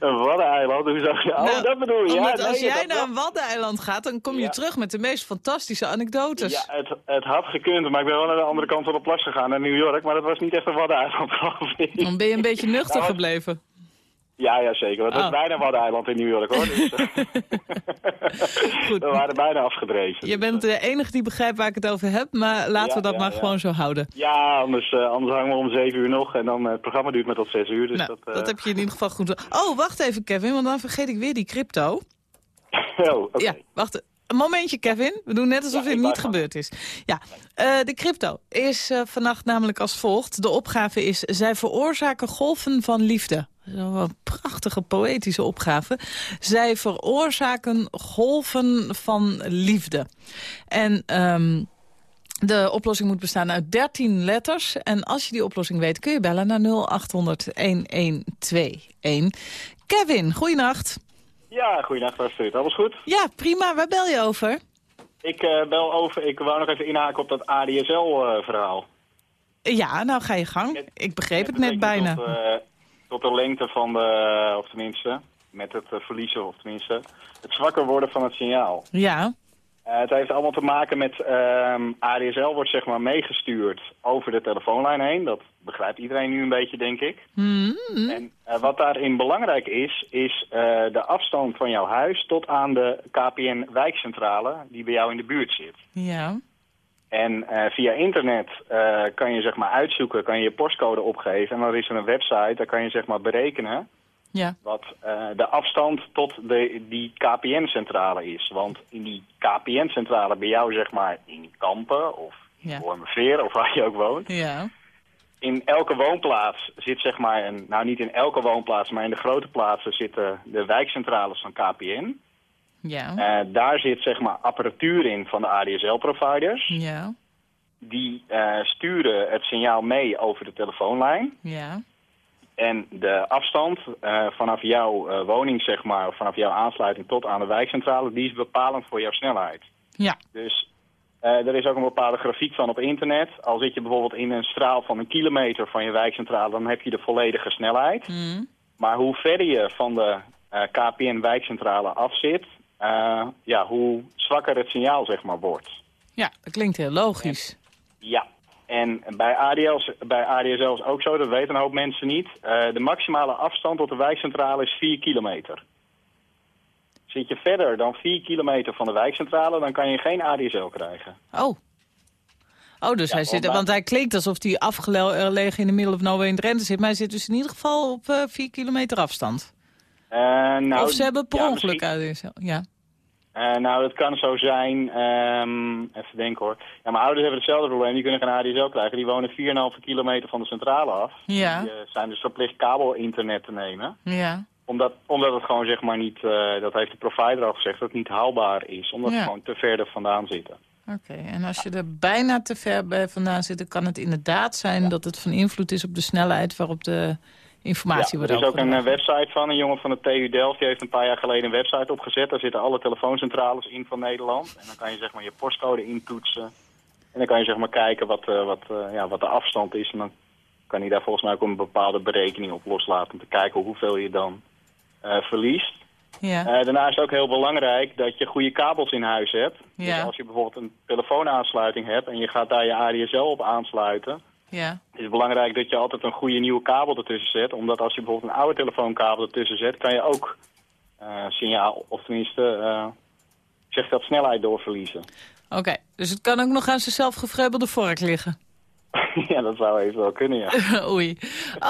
Een waddeneiland, hoe zou je... Oh, Nou, dat bedoel je. Ja, nee, als jij naar een waddeneiland gaat, dan kom je Ja. terug met de meest fantastische anekdotes. Ja, het, het had gekund, maar ik ben wel naar de andere kant van de plas gegaan, naar New York. Maar dat was niet echt een waddeneiland, geloof ik. Dan ben je een beetje nuchter Nou, gebleven. Ja, ja, zeker. Het was Oh. bijna een waddeneiland in New York, hoor. [LAUGHS] Dus, eh, Goed. [LAUGHS] we waren bijna afgedreven. Je bent de enige die begrijpt waar ik het over heb, maar laten Ja, we dat ja, maar ja. gewoon zo houden. Ja, anders, eh, anders hangen we om zeven uur nog. En dan eh, het programma duurt maar tot zes uur. Dus nou, dat, dat, heb je in ieder geval goed. Oh, wacht even Kevin, want dan vergeet ik weer die crypto. [LAUGHS] oh, oké. Ja, wacht. Een momentje, Kevin. We doen net alsof Ja, ik niet gebeurd is. Ja, de crypto is vannacht namelijk als volgt. De opgave is, zij veroorzaken golven van liefde. Een prachtige poëtische opgave. Zij veroorzaken golven van liefde. En... ehm, de oplossing moet bestaan uit 13 letters. En als je die oplossing weet, kun je bellen naar 0800-1121. Kevin, goeienacht. Ja, goeiedag, Astrid. Alles goed? Ja, prima. Waar bel je over? Ik eh, bel over, ik wou nog even inhaken op dat ADSL-verhaal. Ja, nou ga je gang. Ik begreep het net bijna. Eh, tot de lengte van de, of tenminste, met het eh, verliezen, of tenminste, het zwakker worden van het signaal. Ja, Eh, het heeft allemaal te maken met ehm, ADSL wordt zeg maar meegestuurd over de telefoonlijn heen. Dat begrijpt iedereen nu een beetje, denk ik. Hmm, En eh, wat daarin belangrijk is, is de afstand van jouw huis tot aan de KPN-wijkcentrale die bij jou in de buurt zit. ja, En eh, via internet eh, kan je zeg maar uitzoeken, kan je je postcode opgeven. En dan is er een website, daar kan je zeg maar berekenen ja, wat eh, de afstand tot de, die KPN-centrale is. Want in die KPN-centrale bij jou zeg maar in Kampen of in Ja. Wormerveer of waar je ook woont. ja, In elke woonplaats zit zeg maar, een, nou niet in elke woonplaats, maar in de grote plaatsen zitten de wijkcentrales van KPN. Ja, Eh, daar zit zeg maar apparatuur in van de ADSL-providers. ja, Die eh, sturen het signaal mee over de telefoonlijn. ja, En de afstand eh, vanaf jouw woning, zeg maar, vanaf jouw aansluiting tot aan de wijkcentrale, die is bepalend voor jouw snelheid. ja, Dus er is ook een bepaalde grafiek van op internet. Al zit je bijvoorbeeld in een straal van een kilometer van je wijkcentrale, dan heb je de volledige snelheid. Hmm, Maar hoe verder je van de KPN-wijkcentrale af eh, ja, hoe zwakker het signaal, zeg maar, wordt. ja, dat klinkt heel logisch. Ja, en bij ADL, bij ADSL is ook zo, dat weten een hoop mensen niet. Eh, de maximale afstand tot de wijkcentrale is 4 kilometer. Zit je verder dan 4 kilometer van de wijkcentrale, dan kan je geen ADSL krijgen. Oh. Oh, dus Ja, hij zit, want- hij klinkt alsof hij afgelegen in de middle of nowhere in Drenthe zit. Maar hij zit dus in ieder geval op eh 4 kilometer afstand. Eh, nou, of ze hebben per ja, ongeluk ADSL. Ja. Eh, nou, dat kan zo zijn. ehm, even denken hoor. Ja, mijn ouders hebben hetzelfde probleem. Die kunnen geen ADSL krijgen. Die wonen 4,5 kilometer van de centrale af. Ja. Die eh, zijn dus verplicht kabelinternet te nemen. Ja. Omdat, omdat het gewoon zeg maar niet, dat heeft de provider al gezegd, dat het niet haalbaar is. Omdat Ja. ze gewoon te ver er vandaan zitten. Oké, en als je er bijna te ver bij vandaan zit... dan kan het inderdaad zijn dat het van invloed is op de snelheid... waarop de informatie Ja, er is ook een eh, website van, een jongen van de TU Delft, die heeft een paar jaar geleden een website opgezet. Daar zitten alle telefooncentrales in van Nederland. En dan kan je zeg maar je postcode intoetsen. En dan kan je zeg maar kijken wat, eh, wat, eh, ja, wat de afstand is. En dan kan hij daar volgens mij ook een bepaalde berekening op loslaten om te kijken hoeveel je dan verliest. Ja. Daarna is het ook heel belangrijk dat je goede kabels in huis hebt. Ja. Dus als je bijvoorbeeld een telefoonaansluiting hebt en je gaat daar je ADSL op aansluiten... ja. is het belangrijk dat je altijd een goede nieuwe kabel ertussen zet. Omdat als je bijvoorbeeld een oude telefoonkabel ertussen zet, kan je ook eh, signaal, of tenminste, ik zeg dat, snelheid doorverliezen. Oké, dus het kan ook nog aan zijn zelf gevreubelde vork liggen. [LAUGHS] ja, dat zou even wel kunnen, ja. [LAUGHS] Oei.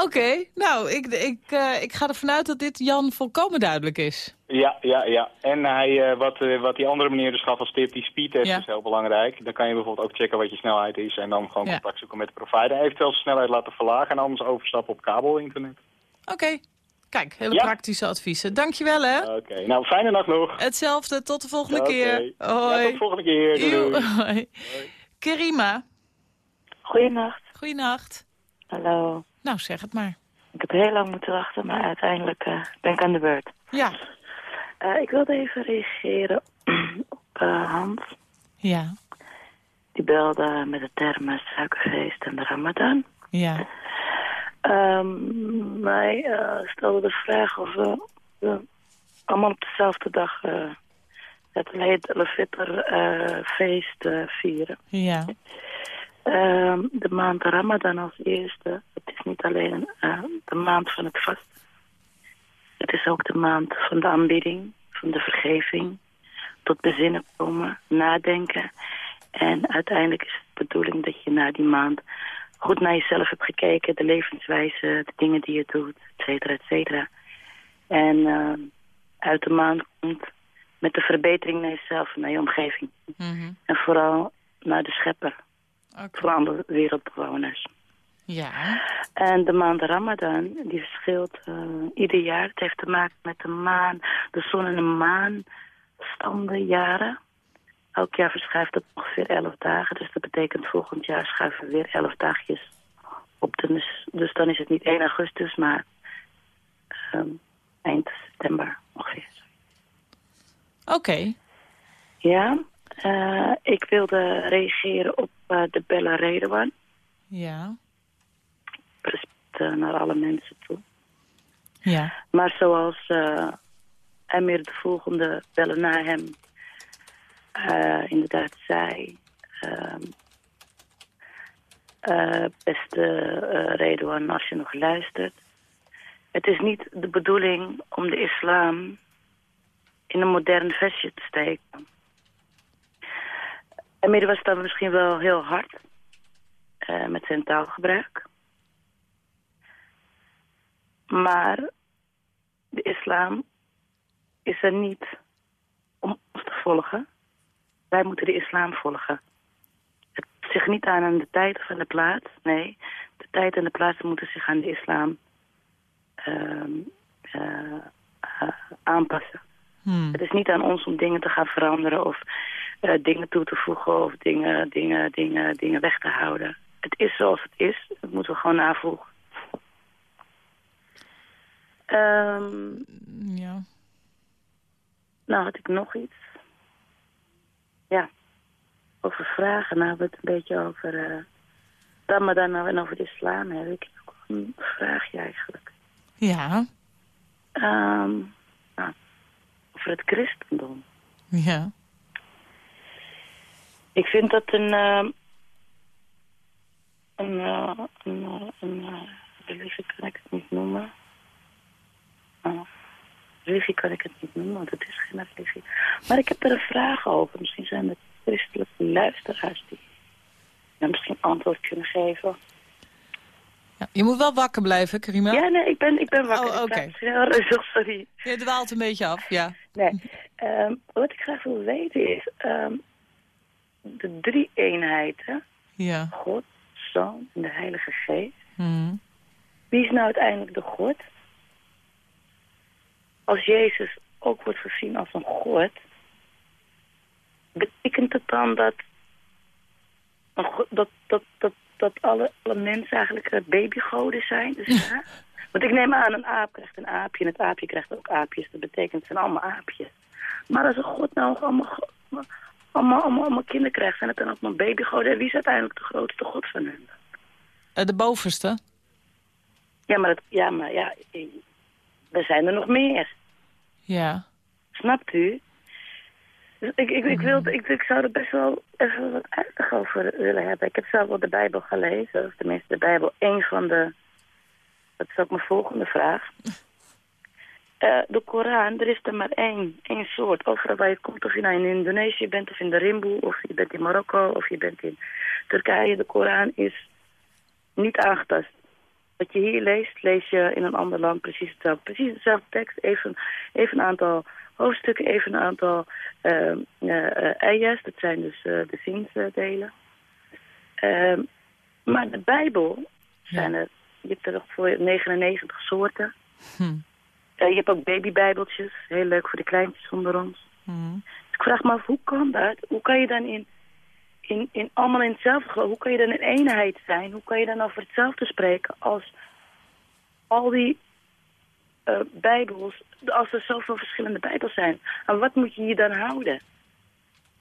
Oké, nou, ik, ik, eh, ik ga ervan uit dat dit Jan volkomen duidelijk is. Ja, ja, ja. En hij, eh, wat, eh, wat die andere meneer dus gaf als tip, die speedtest Ja. is heel belangrijk. Dan kan je bijvoorbeeld ook checken wat je snelheid is en dan gewoon Ja. contact zoeken met de provider. Eventueel snelheid laten verlagen en anders overstappen op kabelinternet. Oké, kijk, hele Ja. praktische adviezen. Dankjewel, hè. Oké, nou fijne nacht nog. Hetzelfde, tot de volgende keer. Ja, Hoi. tot de volgende keer. Doei, doei. hoi. Kerima, Goedenacht. goeienacht. Hallo. Nou, zeg het maar. Ik heb heel lang moeten wachten, maar uiteindelijk eh, ben ik aan de beurt. Ja, Eh, ik wilde even reageren [CLEARS THROAT] op eh, Hans. ja, die belde met de termen suikerfeest en de ramadan. Ja. Ehm mij stelde de vraag of we, we allemaal op dezelfde dag het Eid al-Fitr eh, feest vieren. Ja. Ehm, de maand Ramadan als eerste. Het is niet alleen eh, de maand van het vast. Het is ook de maand van de aanbidding, van de vergeving. Tot bezinnen komen, nadenken. En uiteindelijk is het de bedoeling dat je na die maand goed naar jezelf hebt gekeken. De levenswijze, de dingen die je doet, et cetera, et cetera. En eh, uit de maand komt met de verbetering naar jezelf en naar je omgeving. Mhm. En vooral naar de schepper. De wereldbewoners. Ja. En de maand Ramadan, die verschilt eh, ieder jaar. Het heeft te maken met de maan, de zon en de maan, standen, jaren. Elk jaar verschuift het ongeveer 11 dagen. Dus dat betekent volgend jaar schuiven we weer 11 dagjes op. De, dus, dus dan is het niet 1 augustus, maar ehm, eind september ongeveer. Oké. Ja, eh, ik wilde reageren op eh, de Bella Redouan. Ja. Respect eh, naar alle mensen toe. Ja. Maar zoals eh Emir de volgende bellen na hem inderdaad zei... ehm, eh, beste uh, Redouan, als je nog luistert... Het is niet de bedoeling om de islam in een modern vestje te steken. Emir was dan misschien wel heel hard eh, met zijn taalgebruik. Maar de islam is er niet om ons te volgen. Wij moeten de islam volgen. Het zich niet aan aan de tijd of aan de plaats. Nee, de tijd en de plaats moeten zich aan de islam ehm, eh, eh, aanpassen. Hmm. Het is niet aan ons om dingen te gaan veranderen of eh, dingen toe te voegen of dingen, dingen, dingen, dingen weg te houden. Het is zoals het is. Dat moeten we gewoon navolgen. Ehm, Ja. nou, had ik nog iets. Ja, over vragen. Nou, hebben we het een beetje over eh Ramadan en over de islam. Heb ik ook een vraagje eigenlijk. Ja. Ehm, nou, over het christendom. Ja. Ik vind dat een... ehm, een, eh, een, eh, een eh, religie kan ik het niet noemen. Oh, religie kan ik het niet noemen, want het is geen religie. Maar ik heb er een vraag over. Misschien zijn het christelijke luisteraars die misschien antwoord kunnen geven. ja. Je moet wel wakker blijven, Karima. Ja, nee, ik ben, ik ben wakker. Oh, Ik oké. heel [LAUGHS] rustig, sorry. Je dwaalt een beetje af, ja. Nee, ehm, wat ik graag wil weten is... ehm, de drie eenheden, Ja. God, Zoon en de Heilige Geest... Mhm. Wie is nou uiteindelijk de God? Als Jezus ook wordt gezien als een God, betekent het dan dat, dat, dat, dat, dat alle, alle mensen eigenlijk eh, babygoden zijn? Dus, ja? [LAUGHS] Want ik neem aan, een aap krijgt een aapje en het aapje krijgt ook aapjes. Dat betekent, het zijn allemaal aapjes. Maar als een God nou allemaal, allemaal, allemaal, allemaal kinderen krijgt, zijn het dan ook maar babygoden? En wie is uiteindelijk de grootste God van hen? Eh, de bovenste. Ja, maar, het, ja, maar ja, eh, er zijn er nog meer. Ja. Snapt u? Dus ik, ik, ik, wilde, ik, ik zou er best wel even wat uitleg over willen hebben. Ik heb zelf wel de Bijbel gelezen, of tenminste de Bijbel, één van de... Dat is ook mijn volgende vraag. Eh, de Koran, er is er maar één, één soort. Overal waar je komt, of je nou in Indonesië bent, of in de Rimboe, of je bent in Marokko, of je bent in Turkije. De Koran is niet aangetast. Wat je hier leest, lees je in een ander land precies hetzelfde. Precies dezelfde tekst, even, even een aantal hoofdstukken, even een aantal uh, uh, ayahs. Dat zijn dus de zinsdelen. Ehm, maar de Bijbel zijn er, je hebt er nog voor 99 soorten. Hm. Eh, je hebt ook babybijbeltjes, heel leuk voor de kleintjes onder ons. Hm. Dus ik vraag me af, hoe kan dat? Hoe kan je dan in, in, in allemaal in hetzelfde geloven? Hoe kan je dan in eenheid zijn? Hoe kan je dan over hetzelfde spreken als al die uh, bijbels, als er zoveel verschillende bijbels zijn? En wat moet je hier dan houden?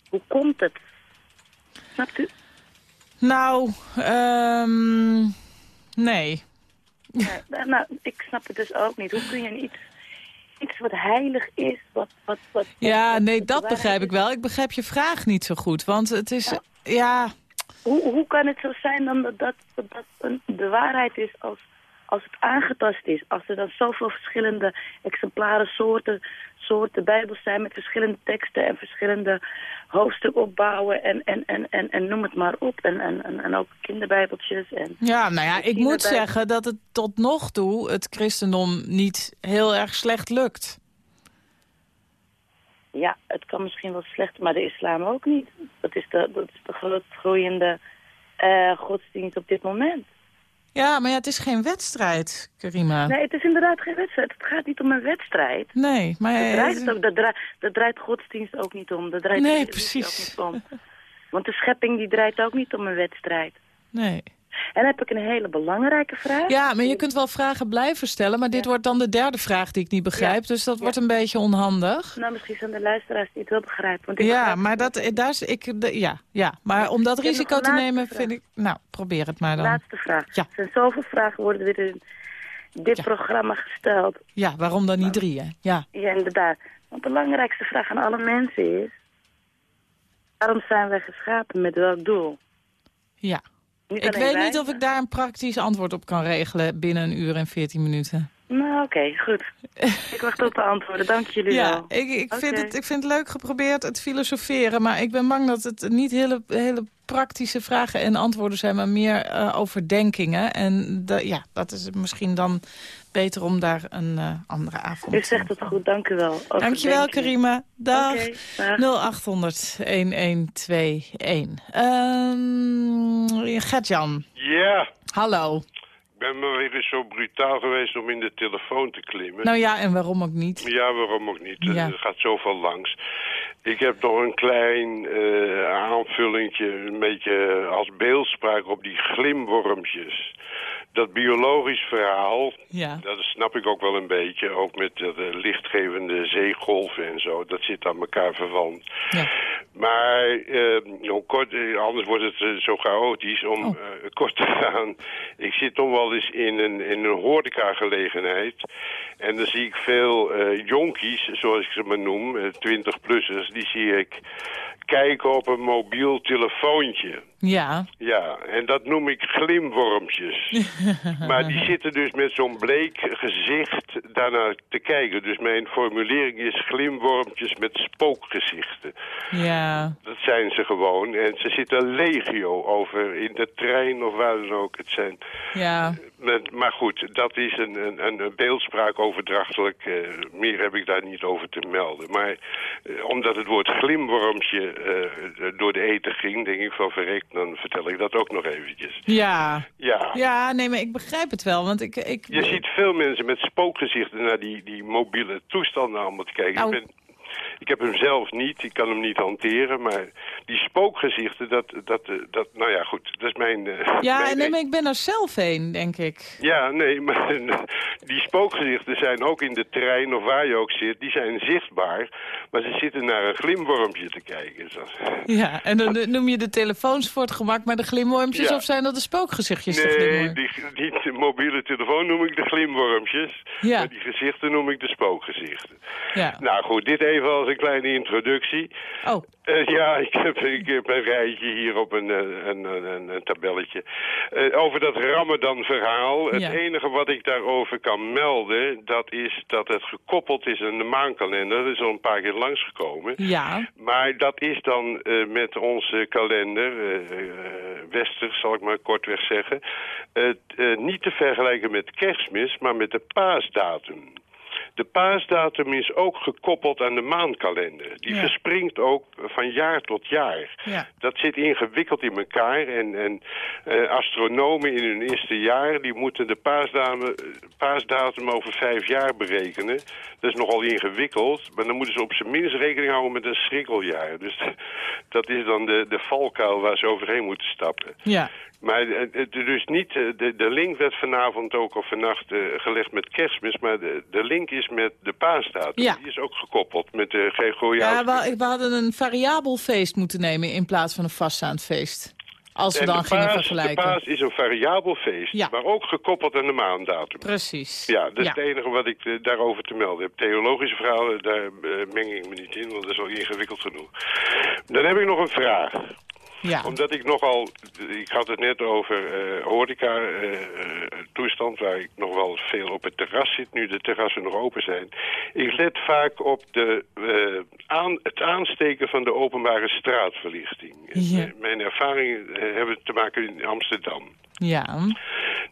Hoe komt het? Snapt u? Nou, ehm nee. Ja, nou, ik snap het dus ook niet. Hoe kun je iets, iets wat heilig is, wat... wat, wat Ja, wat- nee, dat begrijp ik wel. Ik begrijp je vraag niet zo goed. Want het is, Ja. Hoe, hoe kan het zo zijn dan dat dat, dat, dat een- de waarheid is als, als het aangetast is? Als er dan zoveel verschillende exemplaren, soorten, soorten bijbels zijn... met verschillende teksten en verschillende hoofdstukken opbouwen en, en, en, en, en noem het maar op. En, en, en, en ook kinderbijbeltjes en... ja, nou ja, ik moet zeggen dat het tot nog toe het christendom niet heel erg slecht lukt. Ja, het kan misschien wel slecht, maar de islam ook niet. Dat is de, dat is de groot groeiende eh, godsdienst op dit moment. Ja, maar ja, het is geen wedstrijd, Karima. Nee, het is inderdaad geen wedstrijd. Het gaat niet om een wedstrijd. Nee, maar... Dat draait, het ook, dat, draait, dat draait godsdienst ook niet om. Dat draait Nee, precies. Ook niet om. Want de schepping die draait ook niet om een wedstrijd. Nee. En dan heb ik een hele belangrijke vraag. Ja, maar je kunt wel vragen blijven stellen, maar dit wordt dan de derde vraag die ik niet begrijp. Dus dat wordt een beetje onhandig. Nou, misschien zijn de luisteraars die het wel begrijpen. Want ik Ja, maar dat, eh, daar is, ik, de- ja, ja, maar om dat risico te nemen vraag. vind ik... Nou, probeer het maar dan. Laatste vraag. Ja. Er zijn zoveel vragen worden weer in dit programma gesteld. Ja, waarom dan niet drie, hè? Ja. Ja, inderdaad. Want de belangrijkste vraag aan alle mensen is... Waarom zijn wij geschapen? Met welk doel? ja. Niet Ik weet wij, niet of ik daar een praktisch antwoord op kan regelen binnen een uur en veertien minuten. Nou, oké, goed. [LAUGHS] ik wacht op de antwoorden. Dank jullie Ja, wel. ik, ik, vind het, ik vind het leuk geprobeerd, het filosoferen. Maar ik ben bang dat het niet hele, hele praktische vragen en antwoorden zijn... maar meer eh, overdenkingen. En de, ja, dat is misschien dan beter om daar een eh, andere avond... U zegt het goed, dank u wel. Dankjewel, Overdenking. Karima. Dag. Oké, dag. 0800 1121. Ehm Gertjan, Ja, hallo. ik ben maar weer eens zo brutaal geweest om in de telefoon te klimmen. Nou ja, en waarom ook niet? Ja, waarom ook niet? Ja. Er gaat zoveel langs. Ik heb nog een klein eh aanvullingje, een beetje als beeldspraak op die glimwormpjes. Dat biologisch verhaal, Ja. dat snap ik ook wel een beetje. Ook met de, de lichtgevende zeegolven en zo. Dat zit aan elkaar verwant. Ja. Maar eh, om kort, eh, anders wordt het eh, zo chaotisch. Om Oh. eh, kort te gaan. Ik zit toch wel eens in een, in een horeca-gelegenheid. En dan zie ik veel eh jonkies, zoals ik ze maar noem, eh, 20-plussers, die zie ik kijken op een mobiel telefoontje. Ja. Ja, en dat noem ik glimwormpjes. [LAUGHS] maar die [LAUGHS] zitten dus met zo'n bleek gezicht daarnaar te kijken. Dus mijn formulering is glimwormpjes met spookgezichten. Ja. Dat zijn ze gewoon. En ze zitten legio over in de trein of waar dan ook. Het zijn... Ja. Met- Maar goed, dat is een, een, een- beeldspraak overdrachtelijk. eh, meer heb ik daar niet over te melden. Maar eh, omdat het woord glimwormpje eh, door de eten ging, denk ik van verrekt, dan vertel ik dat ook nog eventjes. Ja. Ja. Ja, nee, maar ik begrijp het wel, want ik... ik Je ziet veel mensen met spookgezichten naar die, die mobiele toestanden allemaal te kijken. Nou. Ik, ben, ik heb hem zelf niet, ik kan hem niet hanteren, maar die spookgezichten, dat, dat, eh, dat nou ja, goed, dat is mijn... eh, Ja, mijn- nee, maar ik ben er zelf een, denk ik. Ja, nee, [LAUGHS] maar die spookgezichten zijn ook in de trein of waar je ook zit, die zijn zichtbaar, maar ze zitten naar een glimwormpje te kijken. Zo. Ja, en dan noem je de telefoons voor het gemak maar de glimwormpjes... Ja. of zijn dat de spookgezichtjes, Nee, die, die mobiele telefoon noem ik de glimwormpjes, Ja. maar die gezichten noem ik de spookgezichten. Ja. Nou goed, dit even als een kleine introductie. Oh. Eh, ja, [LAUGHS] ik heb, ik heb een rijtje hier op een, eh, een, een, een, tabelletje. Eh, over dat Ramadan-verhaal. Het enige wat ik daarover kan melden... dat is dat het gekoppeld is aan de maankalender. Dat is al een paar keer langsgekomen. Ja. Maar dat is dan met onze kalender, Wester zal ik maar kortweg zeggen... niet te vergelijken met kerstmis, maar met de paasdatum. De paasdatum is ook gekoppeld aan de maankalender. Die Ja. verspringt ook van jaar tot jaar. Ja. Dat zit ingewikkeld in elkaar. En, en eh, astronomen in hun eerste jaar... die moeten de paasdatum, paasdatum over vijf jaar berekenen. Dat is nogal ingewikkeld. Maar dan moeten ze op zijn minst rekening houden met een schrikkeljaar. Dus [LAUGHS] dat is dan de, de valkuil waar ze overheen moeten stappen. Ja. Maar eh, het- dus niet, eh, de, de link werd vanavond ook of vannacht eh, gelegd met kerstmis, maar de, de link is met de paasdatum. Ja. Die is ook gekoppeld met de Gregoriaanse... Ja, we, we hadden een variabel feest moeten nemen in plaats van een vaststaand feest. Als we En dan gingen paas, vergelijken. De paas is een variabel feest, Ja. maar ook gekoppeld aan de maandatum. Precies. Ja, dat is Ja. het enige wat ik eh, daarover te melden heb. Theologische verhalen, daar eh, meng ik me niet in, want dat is al ingewikkeld genoeg. Dan heb ik nog een vraag. Ja. Omdat ik nogal, ik had het net over eh horeca eh, eh, toestand waar ik nog wel veel op het terras zit, nu de terrassen nog open zijn. Ik let vaak op de, aan, het aansteken van de openbare straatverlichting. Ja. Mijn ervaringen hebben te maken in Amsterdam. Ja.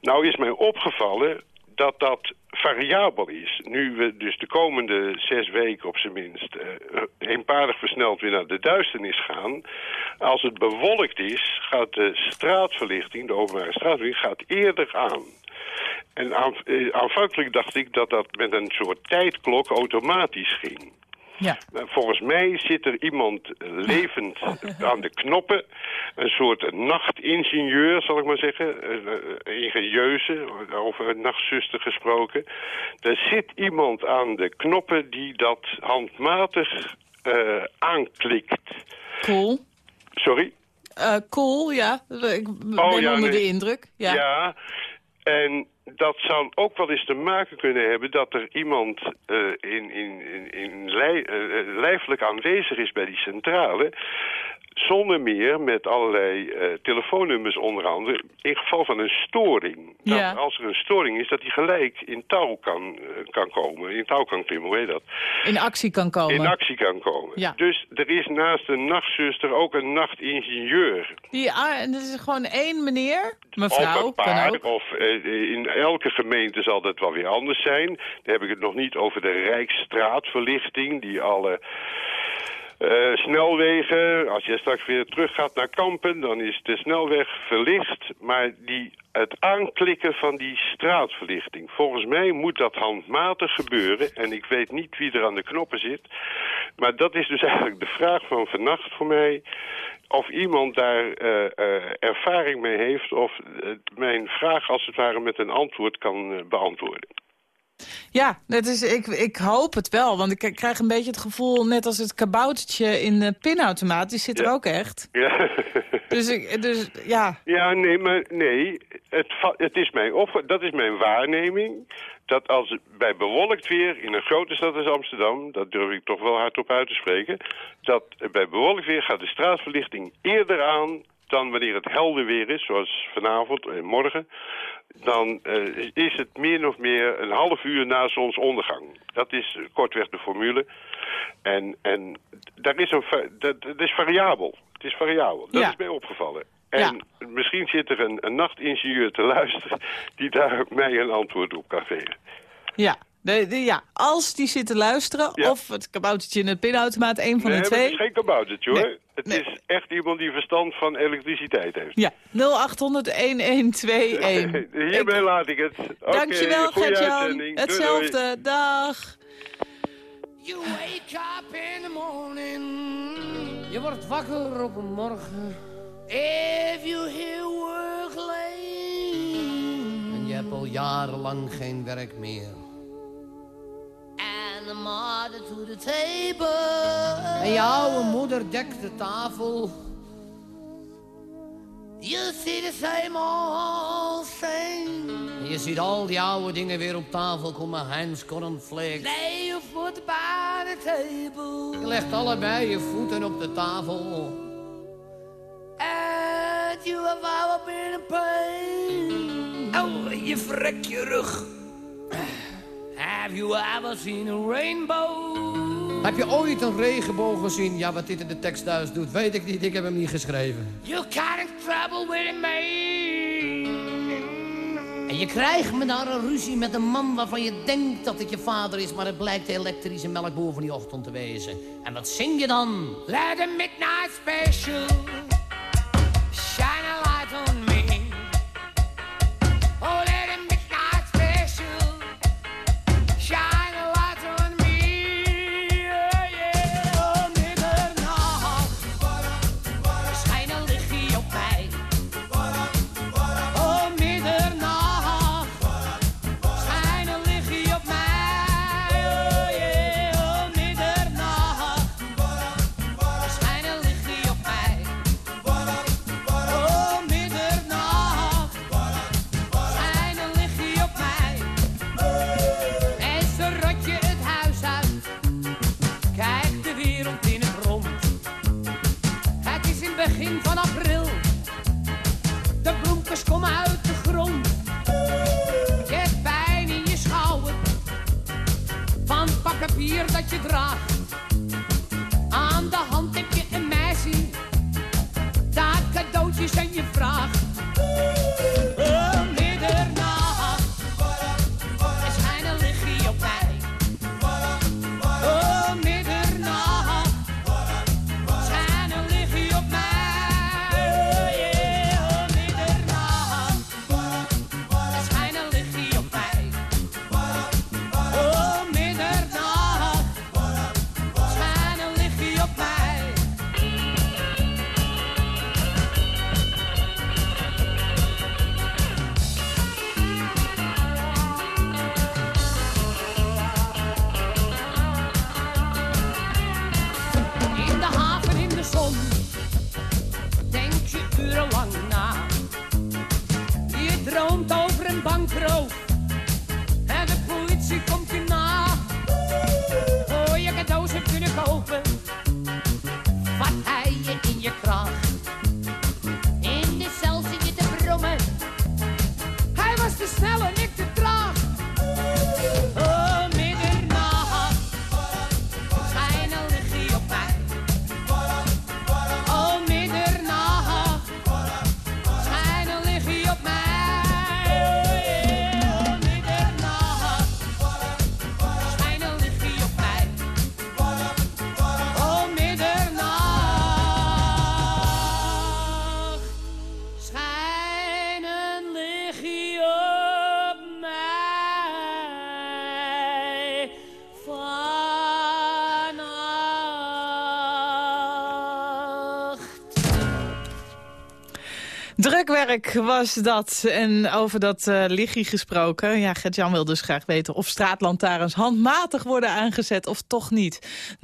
Nou is mij opgevallen dat dat variabel is. Nu we dus de komende zes weken op zijn minst eenparig versneld weer naar de duisternis gaan. Als het bewolkt is, gaat de straatverlichting, de openbare straatverlichting, gaat eerder aan. En eh, aanvankelijk dacht ik dat dat met een soort tijdklok automatisch ging. Ja. Volgens mij zit er iemand levend [LAUGHS] aan de knoppen. Een soort nachtingenieur, zal ik maar zeggen. Eh, ingenieuze, over een nachtzuster gesproken. Er zit iemand aan de knoppen die dat handmatig eh, aanklikt. Cool. Sorry? Eh, cool, ja. Ik ben Oh, ja, onder de indruk. Ja. Ja, en dat zou ook wel eens te maken kunnen hebben dat er iemand eh, in, in, in, in lij, eh, eh, lijfelijk aanwezig is bij die centrale. Zonder meer met allerlei eh, telefoonnummers onder andere. In geval van een storing. Dat Ja. Als er een storing is, dat die gelijk in touw kan, eh, kan komen. In touw kan klimmen, hoe heet dat? In actie kan komen. In actie kan komen. Ja. Dus er is naast een nachtzuster ook een nachtingenieur. Die, ah, en dat is gewoon één meneer, mevrouw, of kan paar, ook. of eh, in elke gemeente zal dat wel weer anders zijn. Dan heb ik het nog niet over de Rijksstraatverlichting... die alle eh, snelwegen... als je straks weer terug gaat naar Kampen... dan is de snelweg verlicht. Maar die, het aanklikken van die straatverlichting... volgens mij moet dat handmatig gebeuren. En ik weet niet wie er aan de knoppen zit. Maar dat is dus [LAUGHS] eigenlijk de vraag van vannacht voor mij of iemand daar eh, eh, ervaring mee heeft... of mijn vraag als het ware met een antwoord kan beantwoorden. Ja, dat is, ik, ik hoop het wel. Want ik krijg een beetje het gevoel, net als het kaboutertje in de pinautomaat. Die zit er ook echt. Ja, [LAUGHS] Dus, ik, dus ja, ja nee, maar nee. Het, het is mijn op, dat is mijn waarneming. Dat als het bij bewolkt weer in een grote stad als Amsterdam... dat durf ik toch wel hardop uit te spreken... dat bij bewolkt weer gaat de straatverlichting eerder aan... dan wanneer het helder weer is, zoals vanavond en morgen... dan eh, is het meer of meer een half uur na zonsondergang. Dat is kortweg de formule. En, en daar is een, dat, dat is variabel. Het is variabel. Dat Ja. is mij opgevallen. En misschien zit er een, een nachtingenieur te luisteren... die daar [LAUGHS] mij een antwoord op kan geven. ja. De, de- ja. Als die zit te luisteren, Ja. of het kaboutertje in het pinautomaat, één van nee, de twee. het is geen kaboutertje, hoor. Nee, Het nee. is echt iemand die verstand van elektriciteit heeft. Ja, 0800-1121. [LAUGHS] Hierbij laat ik het. Oké, Dankjewel, Gert-Jan. Doei, doei. Hetzelfde, dag. You wake up in the morning. Je wordt wakker op een morgen. If you hear work late. En je hebt al jarenlang geen werk meer. Mother to the table. En je oude moeder dekt de tafel. You see the same old thing. En je ziet al die oude dingen weer op tafel komen. Heinz cornflakes. Lay your foot by the table. Je legt allebei je voeten op de tafel. And you have ever been in pain. Oh, je vrek je rug. Have you ever seen a rainbow? Heb je ooit een regenboog gezien? Ja, wat dit in de tekst thuis doet, weet ik niet. Ik heb hem niet geschreven. You in trouble with me. En je krijgt me daar een ruzie met een man waarvan je denkt dat het je vader is... maar het blijkt de elektrische melkboer van die ochtend te wezen. En wat zing je dan? Let a midnight special cadeautjes en je vraagt. Drukwerk was dat. En over dat eh liggie gesproken. Ja, Gert-Jan wil dus graag weten of straatlantaarns handmatig worden aangezet of toch niet. 0800-1121.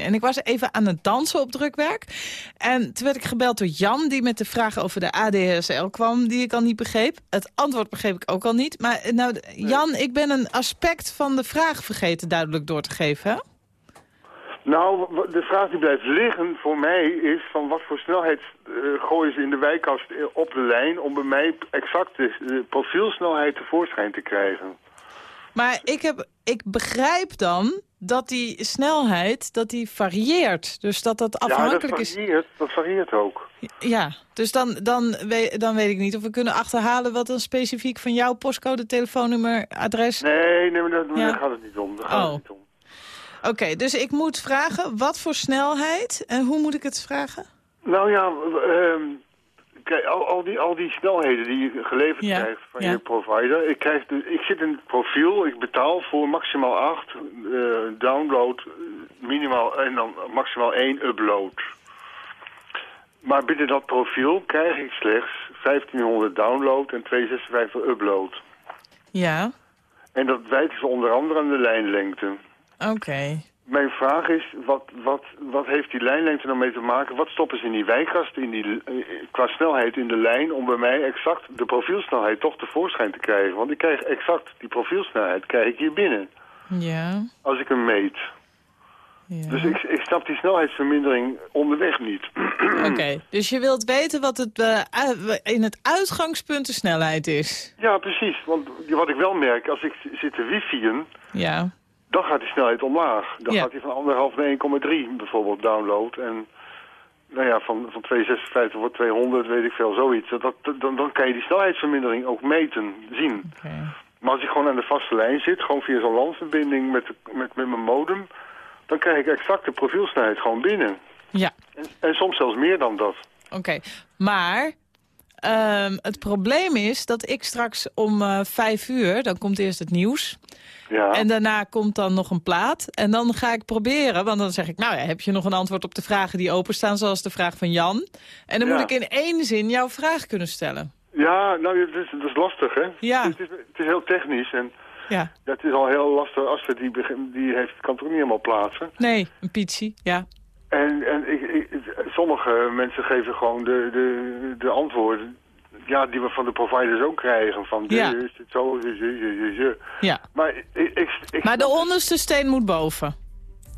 En ik was even aan het dansen op drukwerk. En toen werd ik gebeld door Jan, die met de vraag over de ADSL kwam, die ik al niet begreep. Het antwoord begreep ik ook al niet. Maar eh, nou, Jan, ik ben een aspect van de vraag vergeten duidelijk door te geven. Nou, de vraag die blijft liggen voor mij is van wat voor snelheid eh, gooien ze in de wijkkast eh, op de lijn om bij mij exact de, de profielsnelheid tevoorschijn te krijgen. Maar ik, heb, ik begrijp dan dat die snelheid dat die varieert. Dus dat dat afhankelijk ja, dat is. varieert, dat varieert ook. Ja, dus dan, dan, weet, dan weet ik niet of we kunnen achterhalen... wat dan specifiek van jouw postcode, telefoonnummer, adres... Nee, nee, maar daar, Ja. daar gaat het niet om. Daar gaat Oh. het niet om. Oké, dus ik moet vragen wat voor snelheid en hoe moet ik het vragen? Nou ja, ehm, kijk, al, al, die, al die snelheden die je geleverd Ja, krijgt van ja. je provider. Ik, krijg de, ik zit in het profiel, ik betaal voor maximaal 8 download, eh, minimaal en dan maximaal 1 upload. Maar binnen dat profiel krijg ik slechts 1500 download en 256 upload. Ja, En dat wijten ze onder andere aan de lijnlengte. Oké. Mijn vraag is, wat, wat, wat heeft die lijnlengte nou mee te maken? Wat stoppen ze in die wijkkast in die, eh, qua snelheid in de lijn... om bij mij exact de profielsnelheid toch tevoorschijn te krijgen? Want ik krijg exact die profielsnelheid krijg ik hier binnen, Ja, als ik hem meet. ja. Dus ik, ik snap die snelheidsvermindering onderweg niet. Oké, dus je wilt weten wat het eh, u- in het uitgangspunt de snelheid is? Ja, precies. Want wat ik wel merk, als ik zit te wifi'en... Ja, dan gaat die snelheid omlaag. Dan Ja. gaat hij van anderhalf naar 1,3 bijvoorbeeld download. En nou ja, van, van 256 wordt 200, weet ik veel, zoiets. Dat, dan, dan kan je die snelheidsvermindering ook meten, zien. Maar als ik gewoon aan de vaste lijn zit, gewoon via zo'n landverbinding met, met, met mijn modem... dan krijg ik exact de profielsnelheid gewoon binnen. Ja, En, en soms zelfs meer dan dat. oké. Maar ehm, het probleem is dat ik straks om eh, vijf uur, dan komt eerst het nieuws... Ja. En daarna komt dan nog een plaat. En dan ga ik proberen, want dan zeg ik... nou ja, heb je nog een antwoord op de vragen die openstaan... zoals de vraag van Jan? En dan Ja. moet ik in één zin jouw vraag kunnen stellen. Ja, nou, het is, dat is lastig, hè? Ja. Het is, het is heel technisch en Ja, het is al heel lastig. Astrid, die, begin- die heeft, kan het ook niet helemaal plaatsen. nee, een pizzie, ja. En, en ik, ik, sommige mensen geven gewoon de, de, de antwoorden ja, die we van de providers ook krijgen. Van Ja. is het zo, is het, is het. ja. Maar ik, ik, ik Maar de onderste steen moet boven.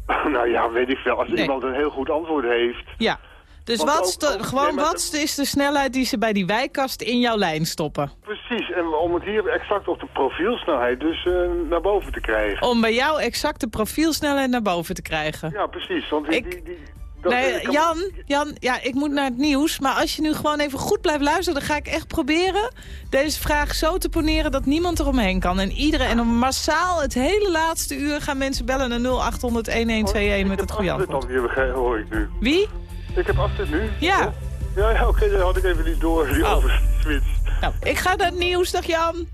[LAUGHS] Nou ja, weet ik veel. Als Nee. iemand een heel goed antwoord heeft... Ja. Dus wat, ook- sto- ook- gewoon nee, wat is de snelheid die ze bij die wijkkast in jouw lijn stoppen? Precies, en om het hier exact op de profielsnelheid dus eh, naar boven te krijgen. Om bij jou exact de profielsnelheid naar boven te krijgen. Ja, precies, want die, die dat- nee, kan- Jan, Jan, ja, ik moet naar het nieuws. Maar als je nu gewoon even goed blijft luisteren... dan ga ik echt proberen deze vraag zo te poneren... dat niemand eromheen kan. En iedereen, en massaal het hele laatste uur... gaan mensen bellen naar 0800-1121 met het goede antwoord. begrepen, hoor ik nu. Wie? Ik heb Astrid nu. Ja. Ja, ja oké, dat had ik even niet door, die Oh. Nou, ik ga naar het nieuws. Dag Jan.